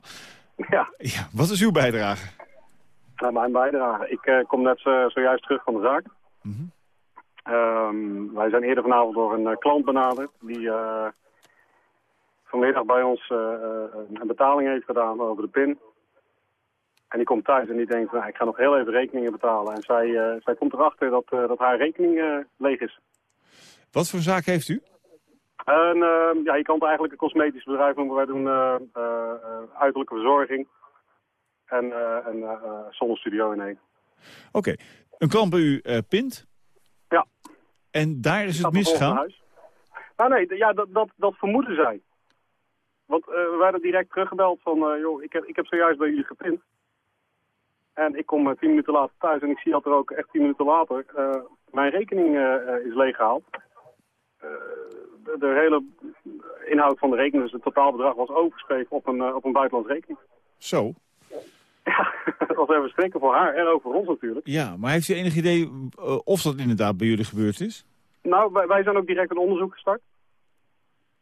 Ja, Ja, wat is uw bijdrage? naar mijn bijdrage. Ik eh, kom net zo- zojuist terug van de zaak. Mhm. Ehm, wij zijn eerder vanavond door een eh, klant benaderd die eh, vanmiddag bij ons eh, eh, een betaling heeft gedaan over de PIN. En die komt thuis en die denkt, nou, ik ga nog heel even rekeningen betalen. En zij, eh, zij komt erachter dat, eh, dat haar rekening eh, leeg is. Wat voor zaak heeft u? En, eh, ja, je kan het eigenlijk een cosmetisch bedrijf noemen. Wij doen eh, eh, eh, uiterlijke verzorging en een zonnestudio in één. Oké, een klant bij u pint. Ja. En daar is het misgegaan? Nou nee, ja, dat, dat, dat vermoeden zij. Want uh, we werden direct teruggebeld van, uh, joh, ik heb, ik heb zojuist bij jullie gepint. En ik kom uh, tien minuten later thuis en ik zie dat er ook echt tien minuten later mijn rekening is leeggehaald. De, hele inhoud van de rekening, dus het totaalbedrag, was overgeschreven op een, uh, op een buitenlandse rekening. Zo? Ja, dat was even schrikken voor haar en ook voor ons natuurlijk. Ja, maar heeft u enig idee uh, of dat inderdaad bij jullie gebeurd is? Nou, wij, wij zijn ook direct een onderzoek gestart.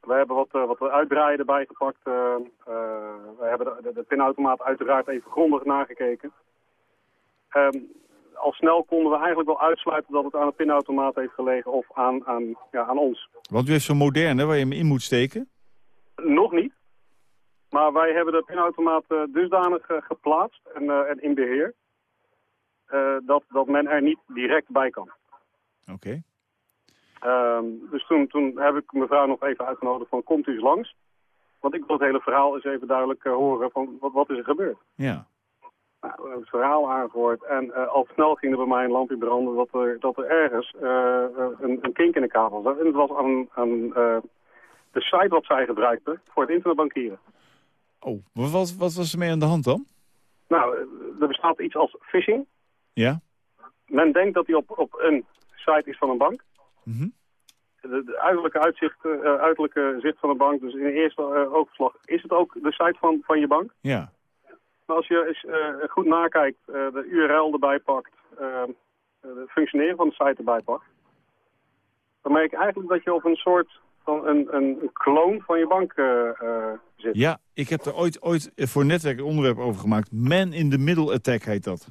We hebben wat, uh, wat uitdraaien erbij gepakt. Uh, we hebben de, de, de pinautomaat uiteraard even grondig nagekeken. Um, al snel konden we eigenlijk wel uitsluiten dat het aan de pinautomaat heeft gelegen of aan, aan, ja, aan ons. Want u heeft zo'n moderne waar je hem in moet steken? Nog niet. Maar wij hebben de pinautomaat uh, dusdanig uh, geplaatst en, uh, en in beheer... dat, dat men er niet direct bij kan. Oké. Okay. Um, dus toen, toen heb ik mevrouw nog even uitgenodigd van komt u eens langs. Want ik wil het hele verhaal eens even duidelijk horen van wat, wat is er gebeurd. Ja. Nou, hebben het verhaal aangehoord en uh, al snel ging er bij mij een lampje branden dat er, dat er ergens uh, een, een, kink in de kabel zat. En het was aan, aan uh, de site wat zij gebruikte voor het internetbankieren. Oh, wat, wat was er mee aan de hand dan? Nou, er bestaat iets als phishing. Ja? Men denkt dat die op, op een site is van een bank. Mhm. De, de uiterlijke, uitzicht, eh, uiterlijke zicht van de bank, dus in de eerste eh, oogopslag, is het ook de site van, van je bank. Ja. Maar als je eens eh, goed nakijkt, eh, de URL erbij pakt, uh, de functioneren van de site erbij pakt, dan merk je eigenlijk dat je op een soort van een, een, kloon van je bank uh, zit. Ja, ik heb er ooit, ooit voor netwerk een onderwerp over gemaakt. Man in the middle attack heet dat.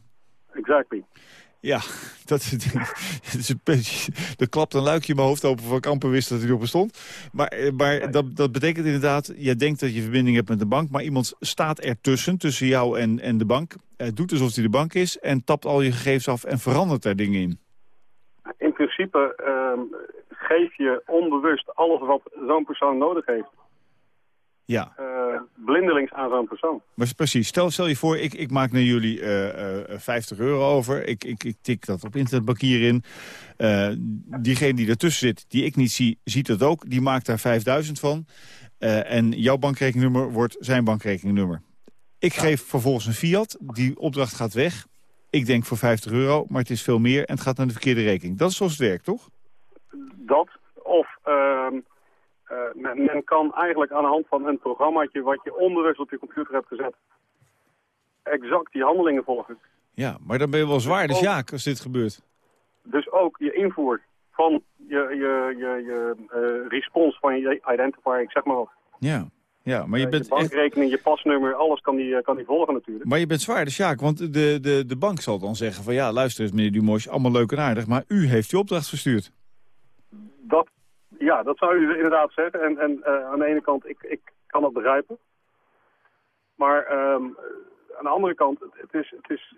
Exactly. Ja, dat is, dat is een beetje... Er klapt een luikje in mijn hoofd open van Kampen wist dat hij erop bestond. Maar, maar dat, dat betekent inderdaad, je denkt dat je verbinding hebt met de bank... maar iemand staat ertussen, tussen jou en, en de bank... Doet alsof hij de bank is en tapt al je gegevens af en verandert daar dingen in. In principe uh, geef je onbewust alles wat zo'n persoon nodig heeft. Ja. Uh, blindelings aan zo'n persoon. Maar precies, stel, stel je voor, ik, ik maak naar jullie uh, uh, 50 euro over. Ik, ik, ik tik dat op internetbankier in. diegene die ertussen zit, die ik niet zie, ziet dat ook. Die maakt daar 5000 van. en jouw bankrekeningnummer wordt zijn bankrekeningnummer. Ik ja. geef vervolgens een fiat, die opdracht gaat weg. Ik denk voor 50 euro, maar het is veel meer en het gaat naar de verkeerde rekening. Dat is zoals het werkt, toch? Dat, of... Uh, men, men, kan eigenlijk aan de hand van een programmaatje wat je onbewust op je computer hebt gezet, exact die handelingen volgen. Ja, maar dan ben je wel zwaar, dus ja, als dit gebeurt. Dus ook je invoer van je, je, je, je uh, respons van je identifier, ik zeg maar wat. Ja, ja, maar je bent... Je bankrekening, je pasnummer, alles kan die, kan die volgen natuurlijk. Maar je bent zwaar, dus ja, want de, de, de bank zal dan zeggen van... ja, luister eens meneer Dumois, allemaal leuk en aardig... maar u heeft die opdracht verstuurd. Ja, dat zou u inderdaad zeggen. En, en uh, aan de ene kant, ik, ik kan dat begrijpen. Maar um, aan de andere kant, het, het, is, het is...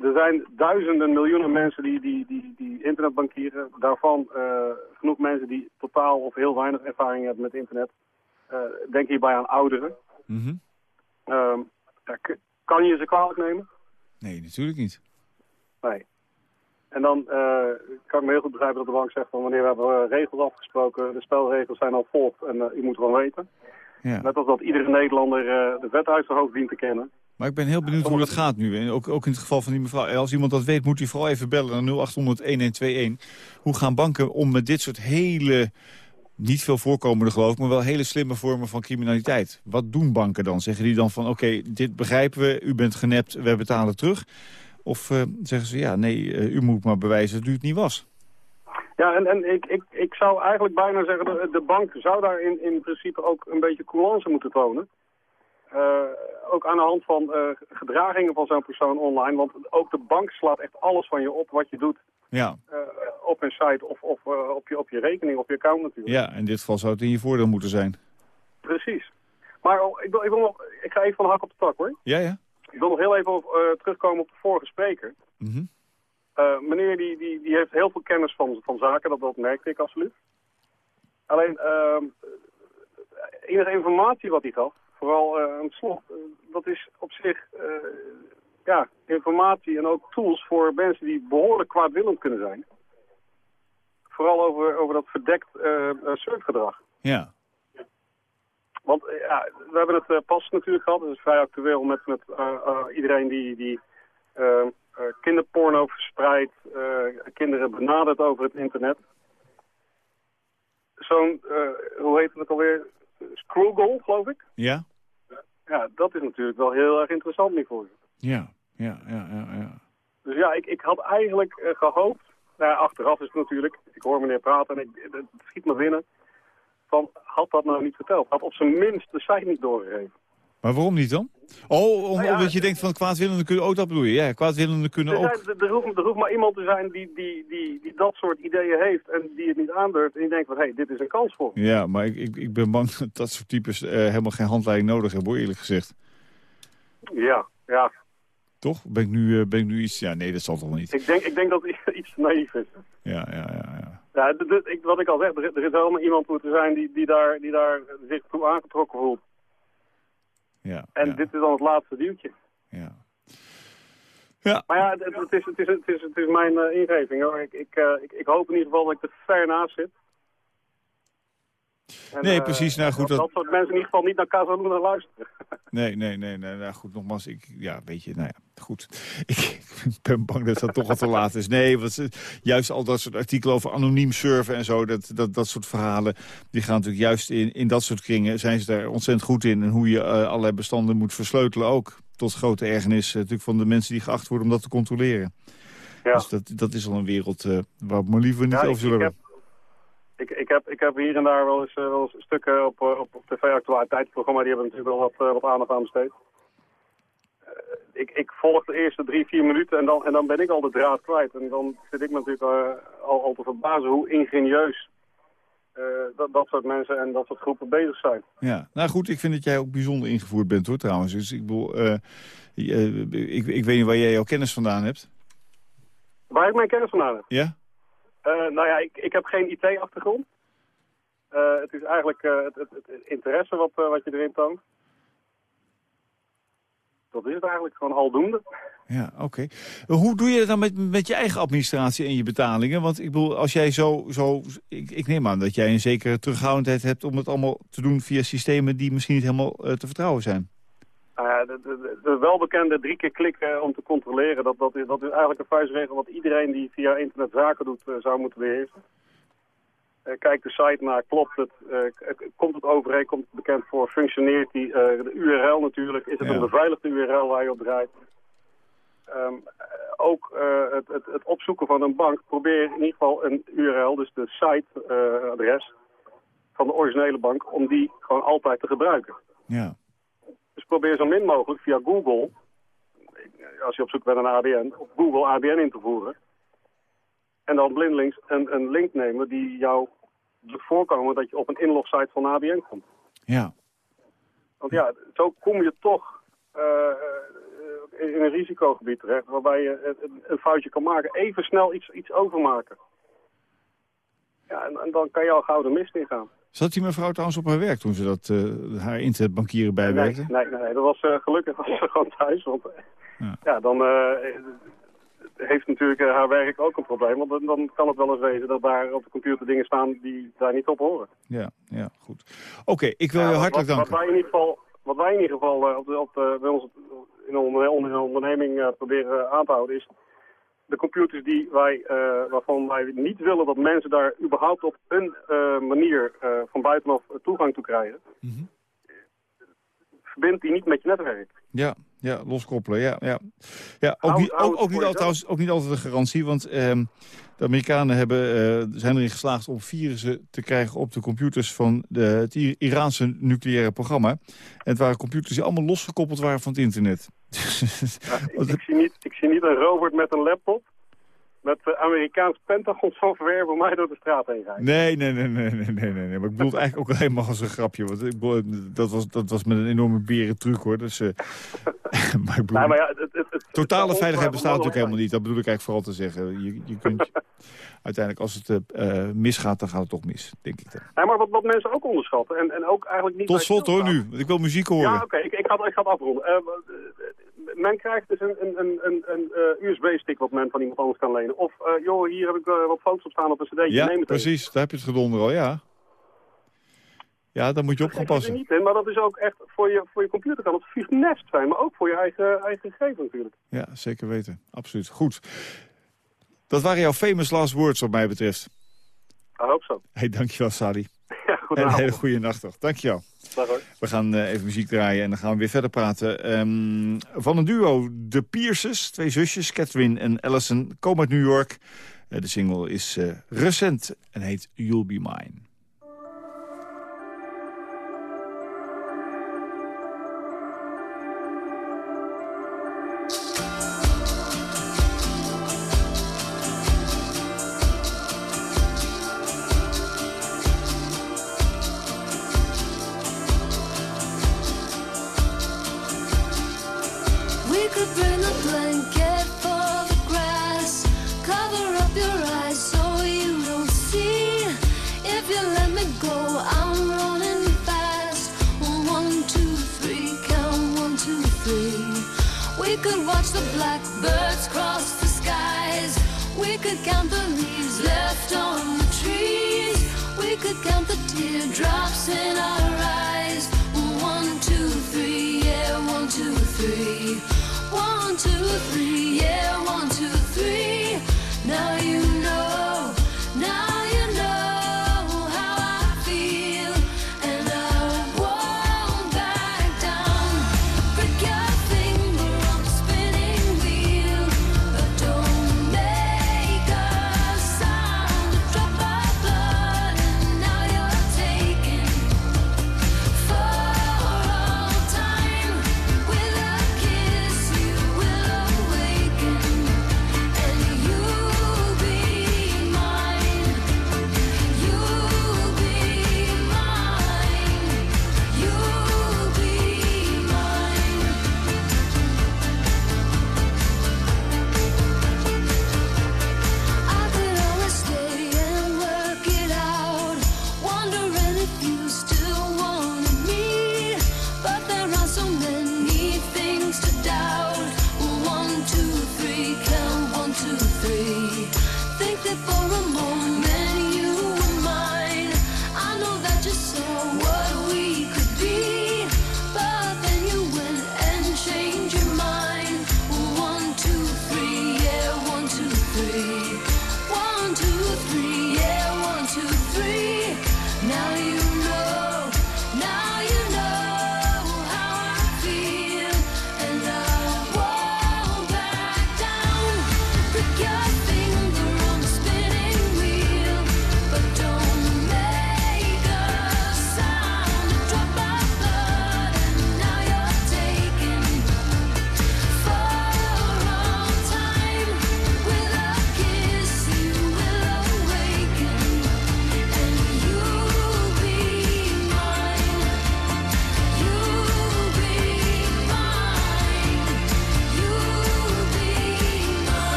Er zijn duizenden, miljoenen mensen die, die, die, die internetbankieren. Daarvan uh, genoeg mensen die totaal of heel weinig ervaring hebben met internet. Uh, denk hierbij aan ouderen. Mm -hmm. um, kan je ze kwalijk nemen? Nee, natuurlijk niet. Nee. En dan uh, kan ik me heel goed begrijpen dat de bank zegt van wanneer we hebben uh, regels afgesproken, de spelregels zijn al volgt en uh, u moet gewoon weten. Ja. Net als dat iedere Nederlander de wet uit zijn hoofd dient te kennen. Maar ik ben heel benieuwd hoe dat gaat nu. En ook, ook in het geval van die mevrouw. Als iemand dat weet, moet u vooral even bellen naar 0800-1121. Hoe gaan banken om met dit soort hele niet veel voorkomende geloof ik, maar wel hele slimme vormen van criminaliteit. Wat doen banken dan? Zeggen die dan van, oké, okay, dit begrijpen we, u bent genept, we betalen terug. Of uh, zeggen ze, ja, nee, uh, u moet maar bewijzen dat u het niet was. Ja, en, en ik, ik, ik zou eigenlijk bijna zeggen, de, de bank zou daar in, in principe ook een beetje coulance moeten tonen. Uh, ook aan de hand van gedragingen van zo'n persoon online. Want ook de bank slaat echt alles van je op wat je doet. Ja. op een site of, of op, je, op je rekening, op je account natuurlijk. Ja, in dit geval zou het in je voordeel moeten zijn. Precies. Maar oh, ik, wil, ik, wil nog, ik ga even van de hak op de tak hoor. Ja, ja. Ik wil nog heel even op, uh, terugkomen op de vorige spreker. Mm -hmm. uh, meneer die, die, die heeft heel veel kennis van, van zaken, dat, dat merkte ik absoluut. Alleen, uh, enige informatie wat hij gaf, vooral aan het slot, dat is op zich ja, informatie en ook tools voor mensen die behoorlijk kwaadwillend kunnen zijn. Vooral over, over dat verdekt surfgedrag. Ja. Want ja, we hebben het uh, pas natuurlijk gehad. Het is vrij actueel met, met uh, iedereen die, die kinderporno verspreidt, kinderen benadert over het internet. Zo'n, hoe heet het alweer, Screwgoal, geloof ik? Ja. Ja, dat is natuurlijk wel heel erg interessant nu voor je. Ja, ja, ja, ja. ja. Dus ja, ik, ik had eigenlijk gehoopt, nou ja, achteraf is het natuurlijk, ik hoor meneer praten en ik, het schiet me binnen van, had dat nou niet verteld. Had op zijn minst de site niet doorgegeven. Maar waarom niet dan? Oh, om, nou ja, omdat je denkt van kwaadwillenden kunnen ook, dat bedoel je? Ja, kwaadwillenden kunnen er ook... Zijn, er, hoeft, er hoeft maar iemand te zijn die, die, die, die dat soort ideeën heeft en die het niet aandurft. En die denkt van, hé, hey, dit is een kans voor me. Ja, maar ik, ik, ik ben bang dat dat soort types uh, helemaal geen handleiding nodig hebben, hoor, eerlijk gezegd. Ja, ja. Toch? Ben ik nu, uh, ben ik nu iets... Ja, nee, dat zal toch wel niet. Ik denk, ik denk dat het iets naïef is. Ja, ja, ja, ja. Ja, ik, wat ik al zeg, er, er is helemaal iemand moeten zijn die, die, daar, die daar zich toe aangetrokken voelt. Ja, en ja. dit is dan het laatste duwtje. Ja. Ja. Maar ja, het, het, is, het, is, het, is, het is mijn uh, ingeving hoor. Ik, ik, uh, ik, ik, hoop in ieder geval dat ik er ver naast zit. En, Nee, eh, precies. Nou, goed, dat, dat- soort mensen in ieder geval niet naar Casaluna luisteren. Nee, nee, nee, nee. Nou, goed, nogmaals, ik, ja, weet je, nou ja, goed. Ik, ik ben bang dat dat toch al te laat is. Nee, want juist al dat soort artikelen over anoniem surfen en zo, dat, dat, dat soort verhalen, die gaan natuurlijk juist in, in dat soort kringen, zijn ze daar ontzettend goed in. En hoe je eh, allerlei bestanden moet versleutelen ook. Tot grote ergernis eh, natuurlijk van de mensen die geacht worden om dat te controleren. Ja. Dus dat, dat is al een wereld waar we maar liever niet Ja, over zullen ik. Ik, heb, ik heb hier en daar wel eens, eh, wel eens stukken op, eh, op, op tv-actualiteitsprogramma, die hebben natuurlijk wel wat, eh, wat aandacht aan besteed. Ik, ik volg de eerste drie, vier minuten en dan, en dan ben ik al de draad kwijt. En dan zit ik me natuurlijk al, al te verbazen hoe ingenieus eh, dat, dat soort mensen en dat soort groepen bezig zijn. Ja, nou goed, ik vind dat jij ook bijzonder ingevoerd bent hoor trouwens. Dus ik bedoel, ik, ik weet niet waar jij jouw kennis vandaan hebt. Waar ik mijn kennis vandaan heb? Ja? Eh, nou ja, ik, ik heb geen IT-achtergrond. Eh, het is eigenlijk eh, het, het, het interesse wat, wat je erin toont. Dat is het eigenlijk, gewoon aldoende. Ja, oké. Hoe doe je dat dan met, met je eigen administratie en je betalingen? Want ik bedoel, als jij zo... zo ik, ik neem aan dat jij een zekere terughoudendheid hebt... om het allemaal te doen via systemen die misschien niet helemaal te vertrouwen zijn. Nou ja, de, de, de welbekende drie keer klikken om te controleren, dat, dat, is, dat is eigenlijk een vuistregel wat iedereen die via internet zaken doet eh, zou moeten beheersen. Eh, kijk de site naar, klopt het, eh, komt het overeen, komt het bekend voor, functioneert die, eh, de URL natuurlijk, is het Ja. een beveiligde URL waar je op draait. Ehm, eh, ook eh, het, het, het opzoeken van een bank, probeer in ieder geval een URL, dus de site-adres van de originele bank, om die gewoon altijd te gebruiken. Ja. Probeer zo min mogelijk via Google, als je op zoek bent naar ABN, op Google ABN in te voeren. En dan blindelings een, een link nemen die jou doet voorkomen dat je op een inlogsite van ABN komt. Ja. Want ja, zo kom je toch eh, eh, in een risicogebied terecht waarbij je een, een foutje kan maken. Even snel iets, iets overmaken. Ja, en, en dan kan je al gouden mist ingaan. Zat die mevrouw trouwens op haar werk toen ze dat, eh, haar internetbankieren bijwerkte? Nee, nee, nee, dat was eh, gelukkig was ze gewoon thuis. Want eh, Ja. ja. dan heeft natuurlijk haar werk ook een probleem. Want dan, dan kan het wel eens wezen dat daar op de computer dingen staan die daar niet op horen. Ja, ja, goed. Oké, ik wil Ja, je hartelijk wat, danken. Wat wij in ieder geval, wat wij in ieder geval op de, op de, bij ons in onze onder- onderneming proberen aan te houden is... De computers die wij, eh, waarvan wij niet willen dat mensen daar überhaupt op een eh, manier eh, van buitenaf toegang toe krijgen. Mhm. Verbind die niet met je netwerk. Ja, ja, loskoppelen, ja. ja. ja ook, niet, ook, ook, niet voor al, trouwens, ook niet altijd een garantie, want ehm, de Amerikanen hebben, eh, zijn erin geslaagd om virussen te krijgen op de computers van de, het Iraanse nucleaire programma. En het waren computers die allemaal losgekoppeld waren van het internet. Ik, ik, zie niet, ik zie niet een Robert met een laptop met Amerikaans Pentagon software voor mij door de straat heen rijden. Nee, nee, nee, nee, nee, nee, nee. Maar ik bedoel het eigenlijk ook alleen maar als een grapje. Want ik bedoel, dat, was, dat was met een enorme berentruc, hoor. Dus, eh, maar ik bedoel, maar ja, het, het, het, totale veiligheid bestaat natuurlijk helemaal niet. Dat bedoel ik eigenlijk vooral te zeggen. Je, je kunt, uiteindelijk, als het eh, misgaat, dan gaat het toch mis, denk ik dan. Nee, maar wat, wat mensen ook onderschatten en, en ook eigenlijk niet... Tot slot hoor nu, want ik wil muziek horen. Ja, oké, ik, ik, ga, ik ga het afronden. Eh, men krijgt dus een, een, een, een, een eh, USB-stick wat men van iemand anders kan lenen. Of, eh, joh, hier heb ik eh, wat foto's op staan op een cd'tje, Ja, neem het even. precies. Daar heb je het gedonder al, ja. Ja, daar moet je op gaan Dat zit passen. niet in, maar dat is ook echt voor je, voor je computer kan het funest zijn, maar ook voor je eigen, eigen gegevens natuurlijk. Ja, zeker weten. Absoluut. Goed. Dat waren jouw famous last words wat mij betreft. I hope so. Hey, dankjewel Sadi. Een hele goede nacht toch. Dankjewel. Dag hoor. We gaan eh, even muziek draaien en dan gaan we weer verder praten. Ehm, van een duo, de Pierces, twee zusjes, Catherine en Allison, komen uit New York. Eh, de single is eh, recent en heet You'll Be Mine.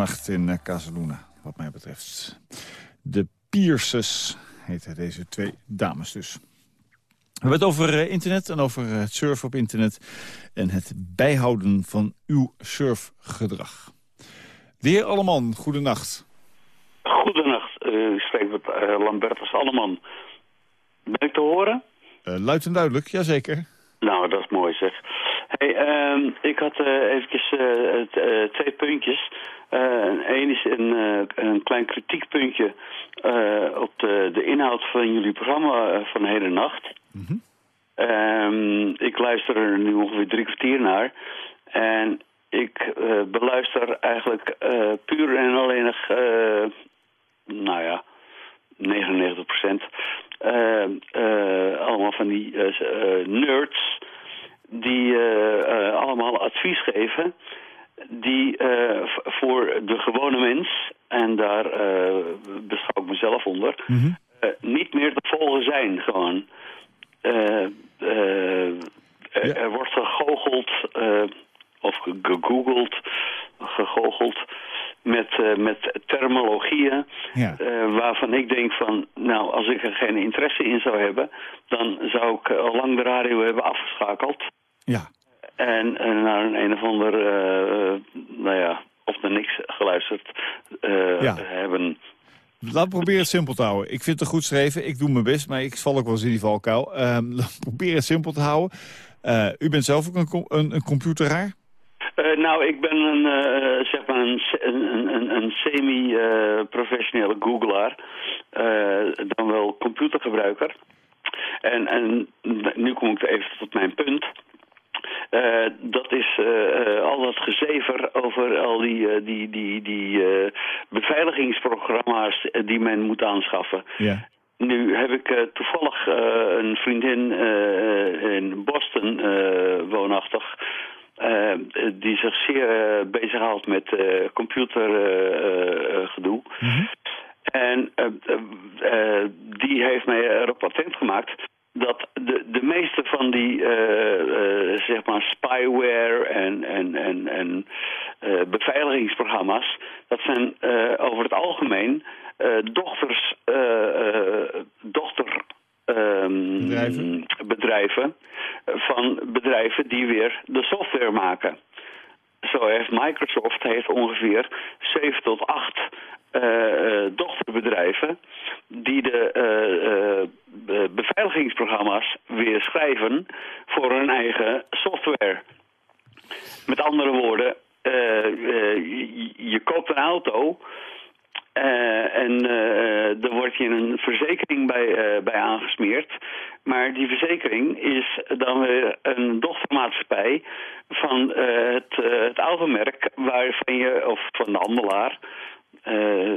Vannacht in eh, Casaluna, wat mij betreft. De Pierces heten deze twee dames dus. We hebben het over eh, internet en over eh, het surfen op internet... en het bijhouden van uw surfgedrag. De heer Alleman, goedenacht. Goedenacht, u spreekt met Lambertus Alleman. Ben ik te horen? Uh, luid en duidelijk, jazeker. Nou, dat is mooi zeg. Hey, uh, ik had uh, eventjes uh, twee puntjes. Eén is een, een klein kritiekpuntje op de, de, inhoud van jullie programma van de hele nacht. Mm -hmm. ik luister er nu ongeveer drie kwartier naar. En ik beluister eigenlijk puur en alleen nog, nou ja, 99 procent. allemaal van die nerds die uh, allemaal advies geven die uh, voor de gewone mens, en daar uh, beschouw ik mezelf onder, mm -hmm. niet meer te volgen zijn gewoon. Ja. Er wordt gegoocheld, of gegoogeld, gegoocheld met, met terminologieën ja. waarvan ik denk van, nou, als ik er geen interesse in zou hebben, dan zou ik al lang de radio hebben afgeschakeld. Ja. En, en naar een een of ander, uh, nou ja, of naar niks geluisterd uh, ja. hebben. Laat proberen het simpel te houden. Ik vind het goed schrijven. Ik doe mijn best, maar ik val ook wel eens in die valkuil. Uh, probeer het simpel te houden. Uh, u bent zelf ook een, een, een computeraar? Uh, nou, ik ben een, zeg maar een, een, een, een semi-professionele googlaar. dan wel computergebruiker. En, en nu kom ik even tot mijn punt. Uh, dat is uh, al dat gezever over al die, die, die, die beveiligingsprogramma's die men moet aanschaffen. Ja. Nu heb ik toevallig een vriendin in Boston woonachtig... die zich zeer bezighoudt met computergedoe. Mm -hmm. En die heeft mij erop attent gemaakt dat de, de meeste van die eh, eh, zeg maar spyware en, en, en, en eh, beveiligingsprogramma's, dat zijn over het algemeen dochters, dochter, ehm, bedrijven. van bedrijven die weer de software maken. Zo heeft Microsoft heeft ongeveer 7 tot 8 dochterbedrijven die de eh, eh, beveiligingsprogramma's weer schrijven voor hun eigen software. Met andere woorden, eh, eh, je, koopt een auto eh, en eh, er wordt je een verzekering bij, eh, bij aangesmeerd. Maar die verzekering is dan weer een dochtermaatschappij van eh, het, eh, het automerk waarvan je, of van de handelaar. Eh,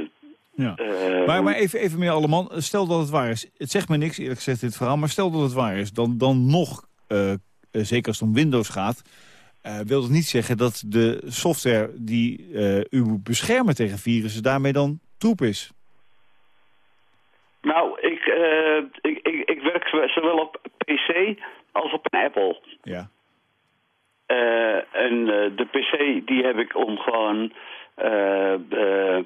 Ja. eh, Maar, maar even, even meer Alleman, stel dat het waar is. Het zegt me niks, eerlijk gezegd, dit verhaal. Maar stel dat het waar is, dan, dan nog, eh, zeker als het om Windows gaat... wil dat niet zeggen dat de software die u moet beschermen tegen virussen... daarmee dan troep is. Nou, ik, ik, ik, ik werk zowel- op PC als op een Apple. Ja. En de PC die heb ik om gewoon... eh, eh,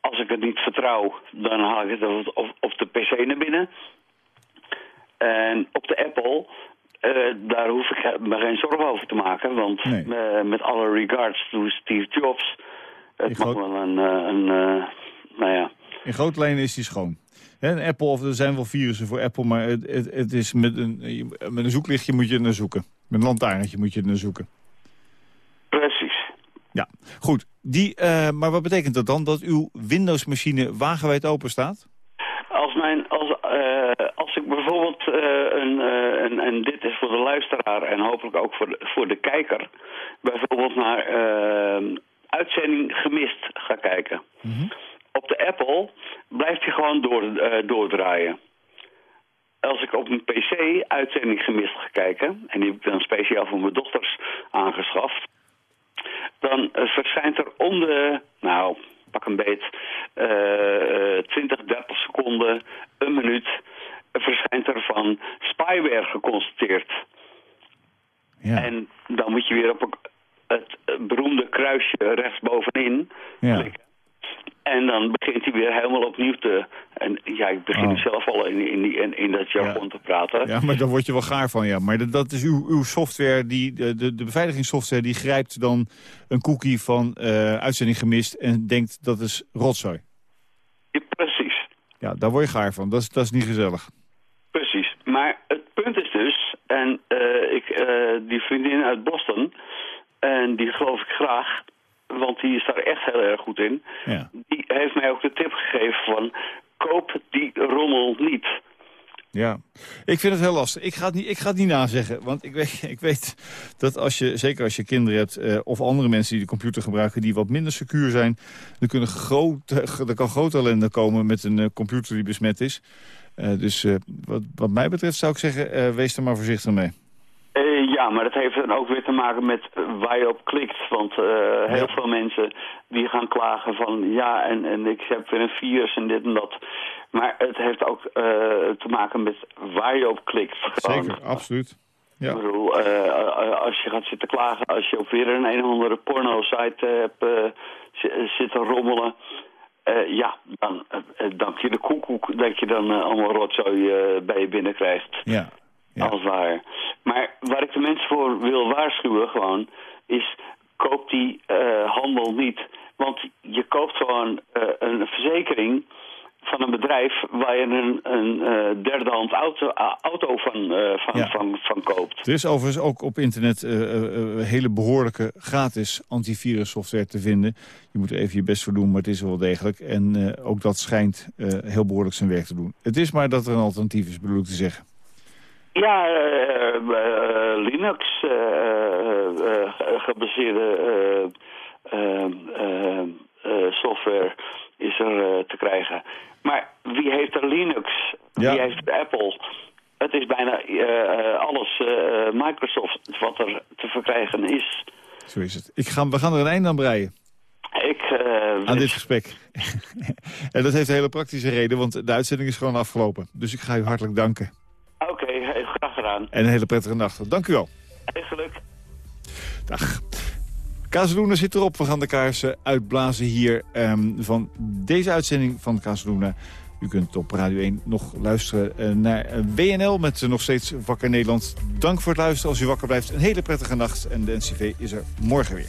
als ik het niet vertrouw, dan haal ik het op, op, de PC naar binnen. En op de Apple, eh, daar hoef ik me geen zorgen over te maken. Want Nee. met alle regards to Steve Jobs... Het mag wel een... een eh, nou ja... In grote lijnen is die schoon. Hè, Apple, of er zijn wel virussen voor Apple, maar het, het, het is met een, met een zoeklichtje moet je er naar zoeken. Met een lantaarnetje moet je er naar zoeken. Ja, goed. Die, eh, maar wat betekent dat dan? Dat uw Windows-machine wagenwijd open staat? Als, mijn, als, eh, als ik bijvoorbeeld eh, een, een, en dit is voor de luisteraar en hopelijk ook voor de, voor de kijker, bijvoorbeeld naar uitzending gemist ga kijken. Op de Apple blijft hij gewoon door, doordraaien. Als ik op een PC uitzending gemist ga kijken, en die heb ik dan speciaal voor mijn dochters aangeschaft, dan eh, verschijnt er om de, nou, pak een beet, eh, eh, 20, 30 seconden, een minuut, verschijnt er van spyware geconstateerd. Ja. En dan moet je weer op het beroemde kruisje rechtsbovenin Ja. klikken. En dan begint hij weer helemaal opnieuw te... En ja, ik begin Oh. zelf al in, in, die, in, in dat jargon te praten. Ja, maar daar word je wel gaar van, ja. Maar dat- dat is uw, uw software, die, de, de, de beveiligingssoftware... die grijpt dan een cookie van eh, uitzending gemist... en denkt dat is rotzooi. Ja, precies. Ja, daar word je gaar van. Dat is, dat is niet gezellig. Precies. Maar het punt is dus, en eh, ik, eh, die vriendin uit Boston, en die geloof ik graag, want die is daar echt heel erg goed in, Ja. die heeft mij ook de tip gegeven van, koop die rommel niet. Ja, ik vind het heel lastig. Ik ga het niet, ik ga het niet nazeggen. Want ik weet, ik weet dat als je, zeker als je kinderen hebt... eh, of andere mensen die de computer gebruiken... die wat minder secuur zijn... dan kunnen grote, er kan grote ellende komen met een eh, computer die besmet is. Eh, dus eh, wat, wat mij betreft zou ik zeggen... eh, wees er maar voorzichtig mee. Ja, maar dat heeft dan ook weer te maken met waar je op klikt. Want eh, heel veel mensen die gaan klagen van ja, en, en ik heb weer een virus en dit en dat. Maar het heeft ook eh, te maken met waar je op klikt. Gewoon. Zeker, absoluut. Ja. Ik bedoel, eh, als je gaat zitten klagen, als je op weer een een of andere porno-site hebt zi- zitten rommelen... ja, dan eh, dank je de koekoek dat je dan allemaal rotzooi bij je binnenkrijgt. Ja. Als waar. Maar waar ik de mensen voor wil waarschuwen gewoon, is koop die eh, handel niet. Want je koopt gewoon eh, een verzekering van een bedrijf waar je een, een eh, derdehands auto, auto van, van, Ja. van, van koopt. Er is overigens ook op internet hele behoorlijke gratis antivirussoftware te vinden. Je moet er even je best voor doen, maar het is wel degelijk. En ook dat schijnt heel behoorlijk zijn werk te doen. Het is maar dat er een alternatief is, bedoel ik te zeggen. Ja, eh, eh, Linux eh, gebaseerde software is er te krijgen. Maar wie heeft er Linux? Ja. Wie heeft Apple? Het is bijna alles Microsoft wat er te verkrijgen is. Zo is het. Ik ga, we gaan er een einde aan breien, Ik, aan dit gesprek. en dat heeft een hele praktische reden, want de uitzending is gewoon afgelopen. Dus ik ga u hartelijk danken. Oké, eh, graag gedaan. En een hele prettige nacht. Dank u wel. Heel geluk. Dag. Kazeluna zit erop. We gaan de kaarsen uitblazen hier ehm, van deze uitzending van Kazeluna. U kunt op Radio 1 nog luisteren eh, naar eh, WNL met nog steeds Wakker Nederland. Dank voor het luisteren. Als u wakker blijft, een hele prettige nacht. En de NCV is er morgen weer.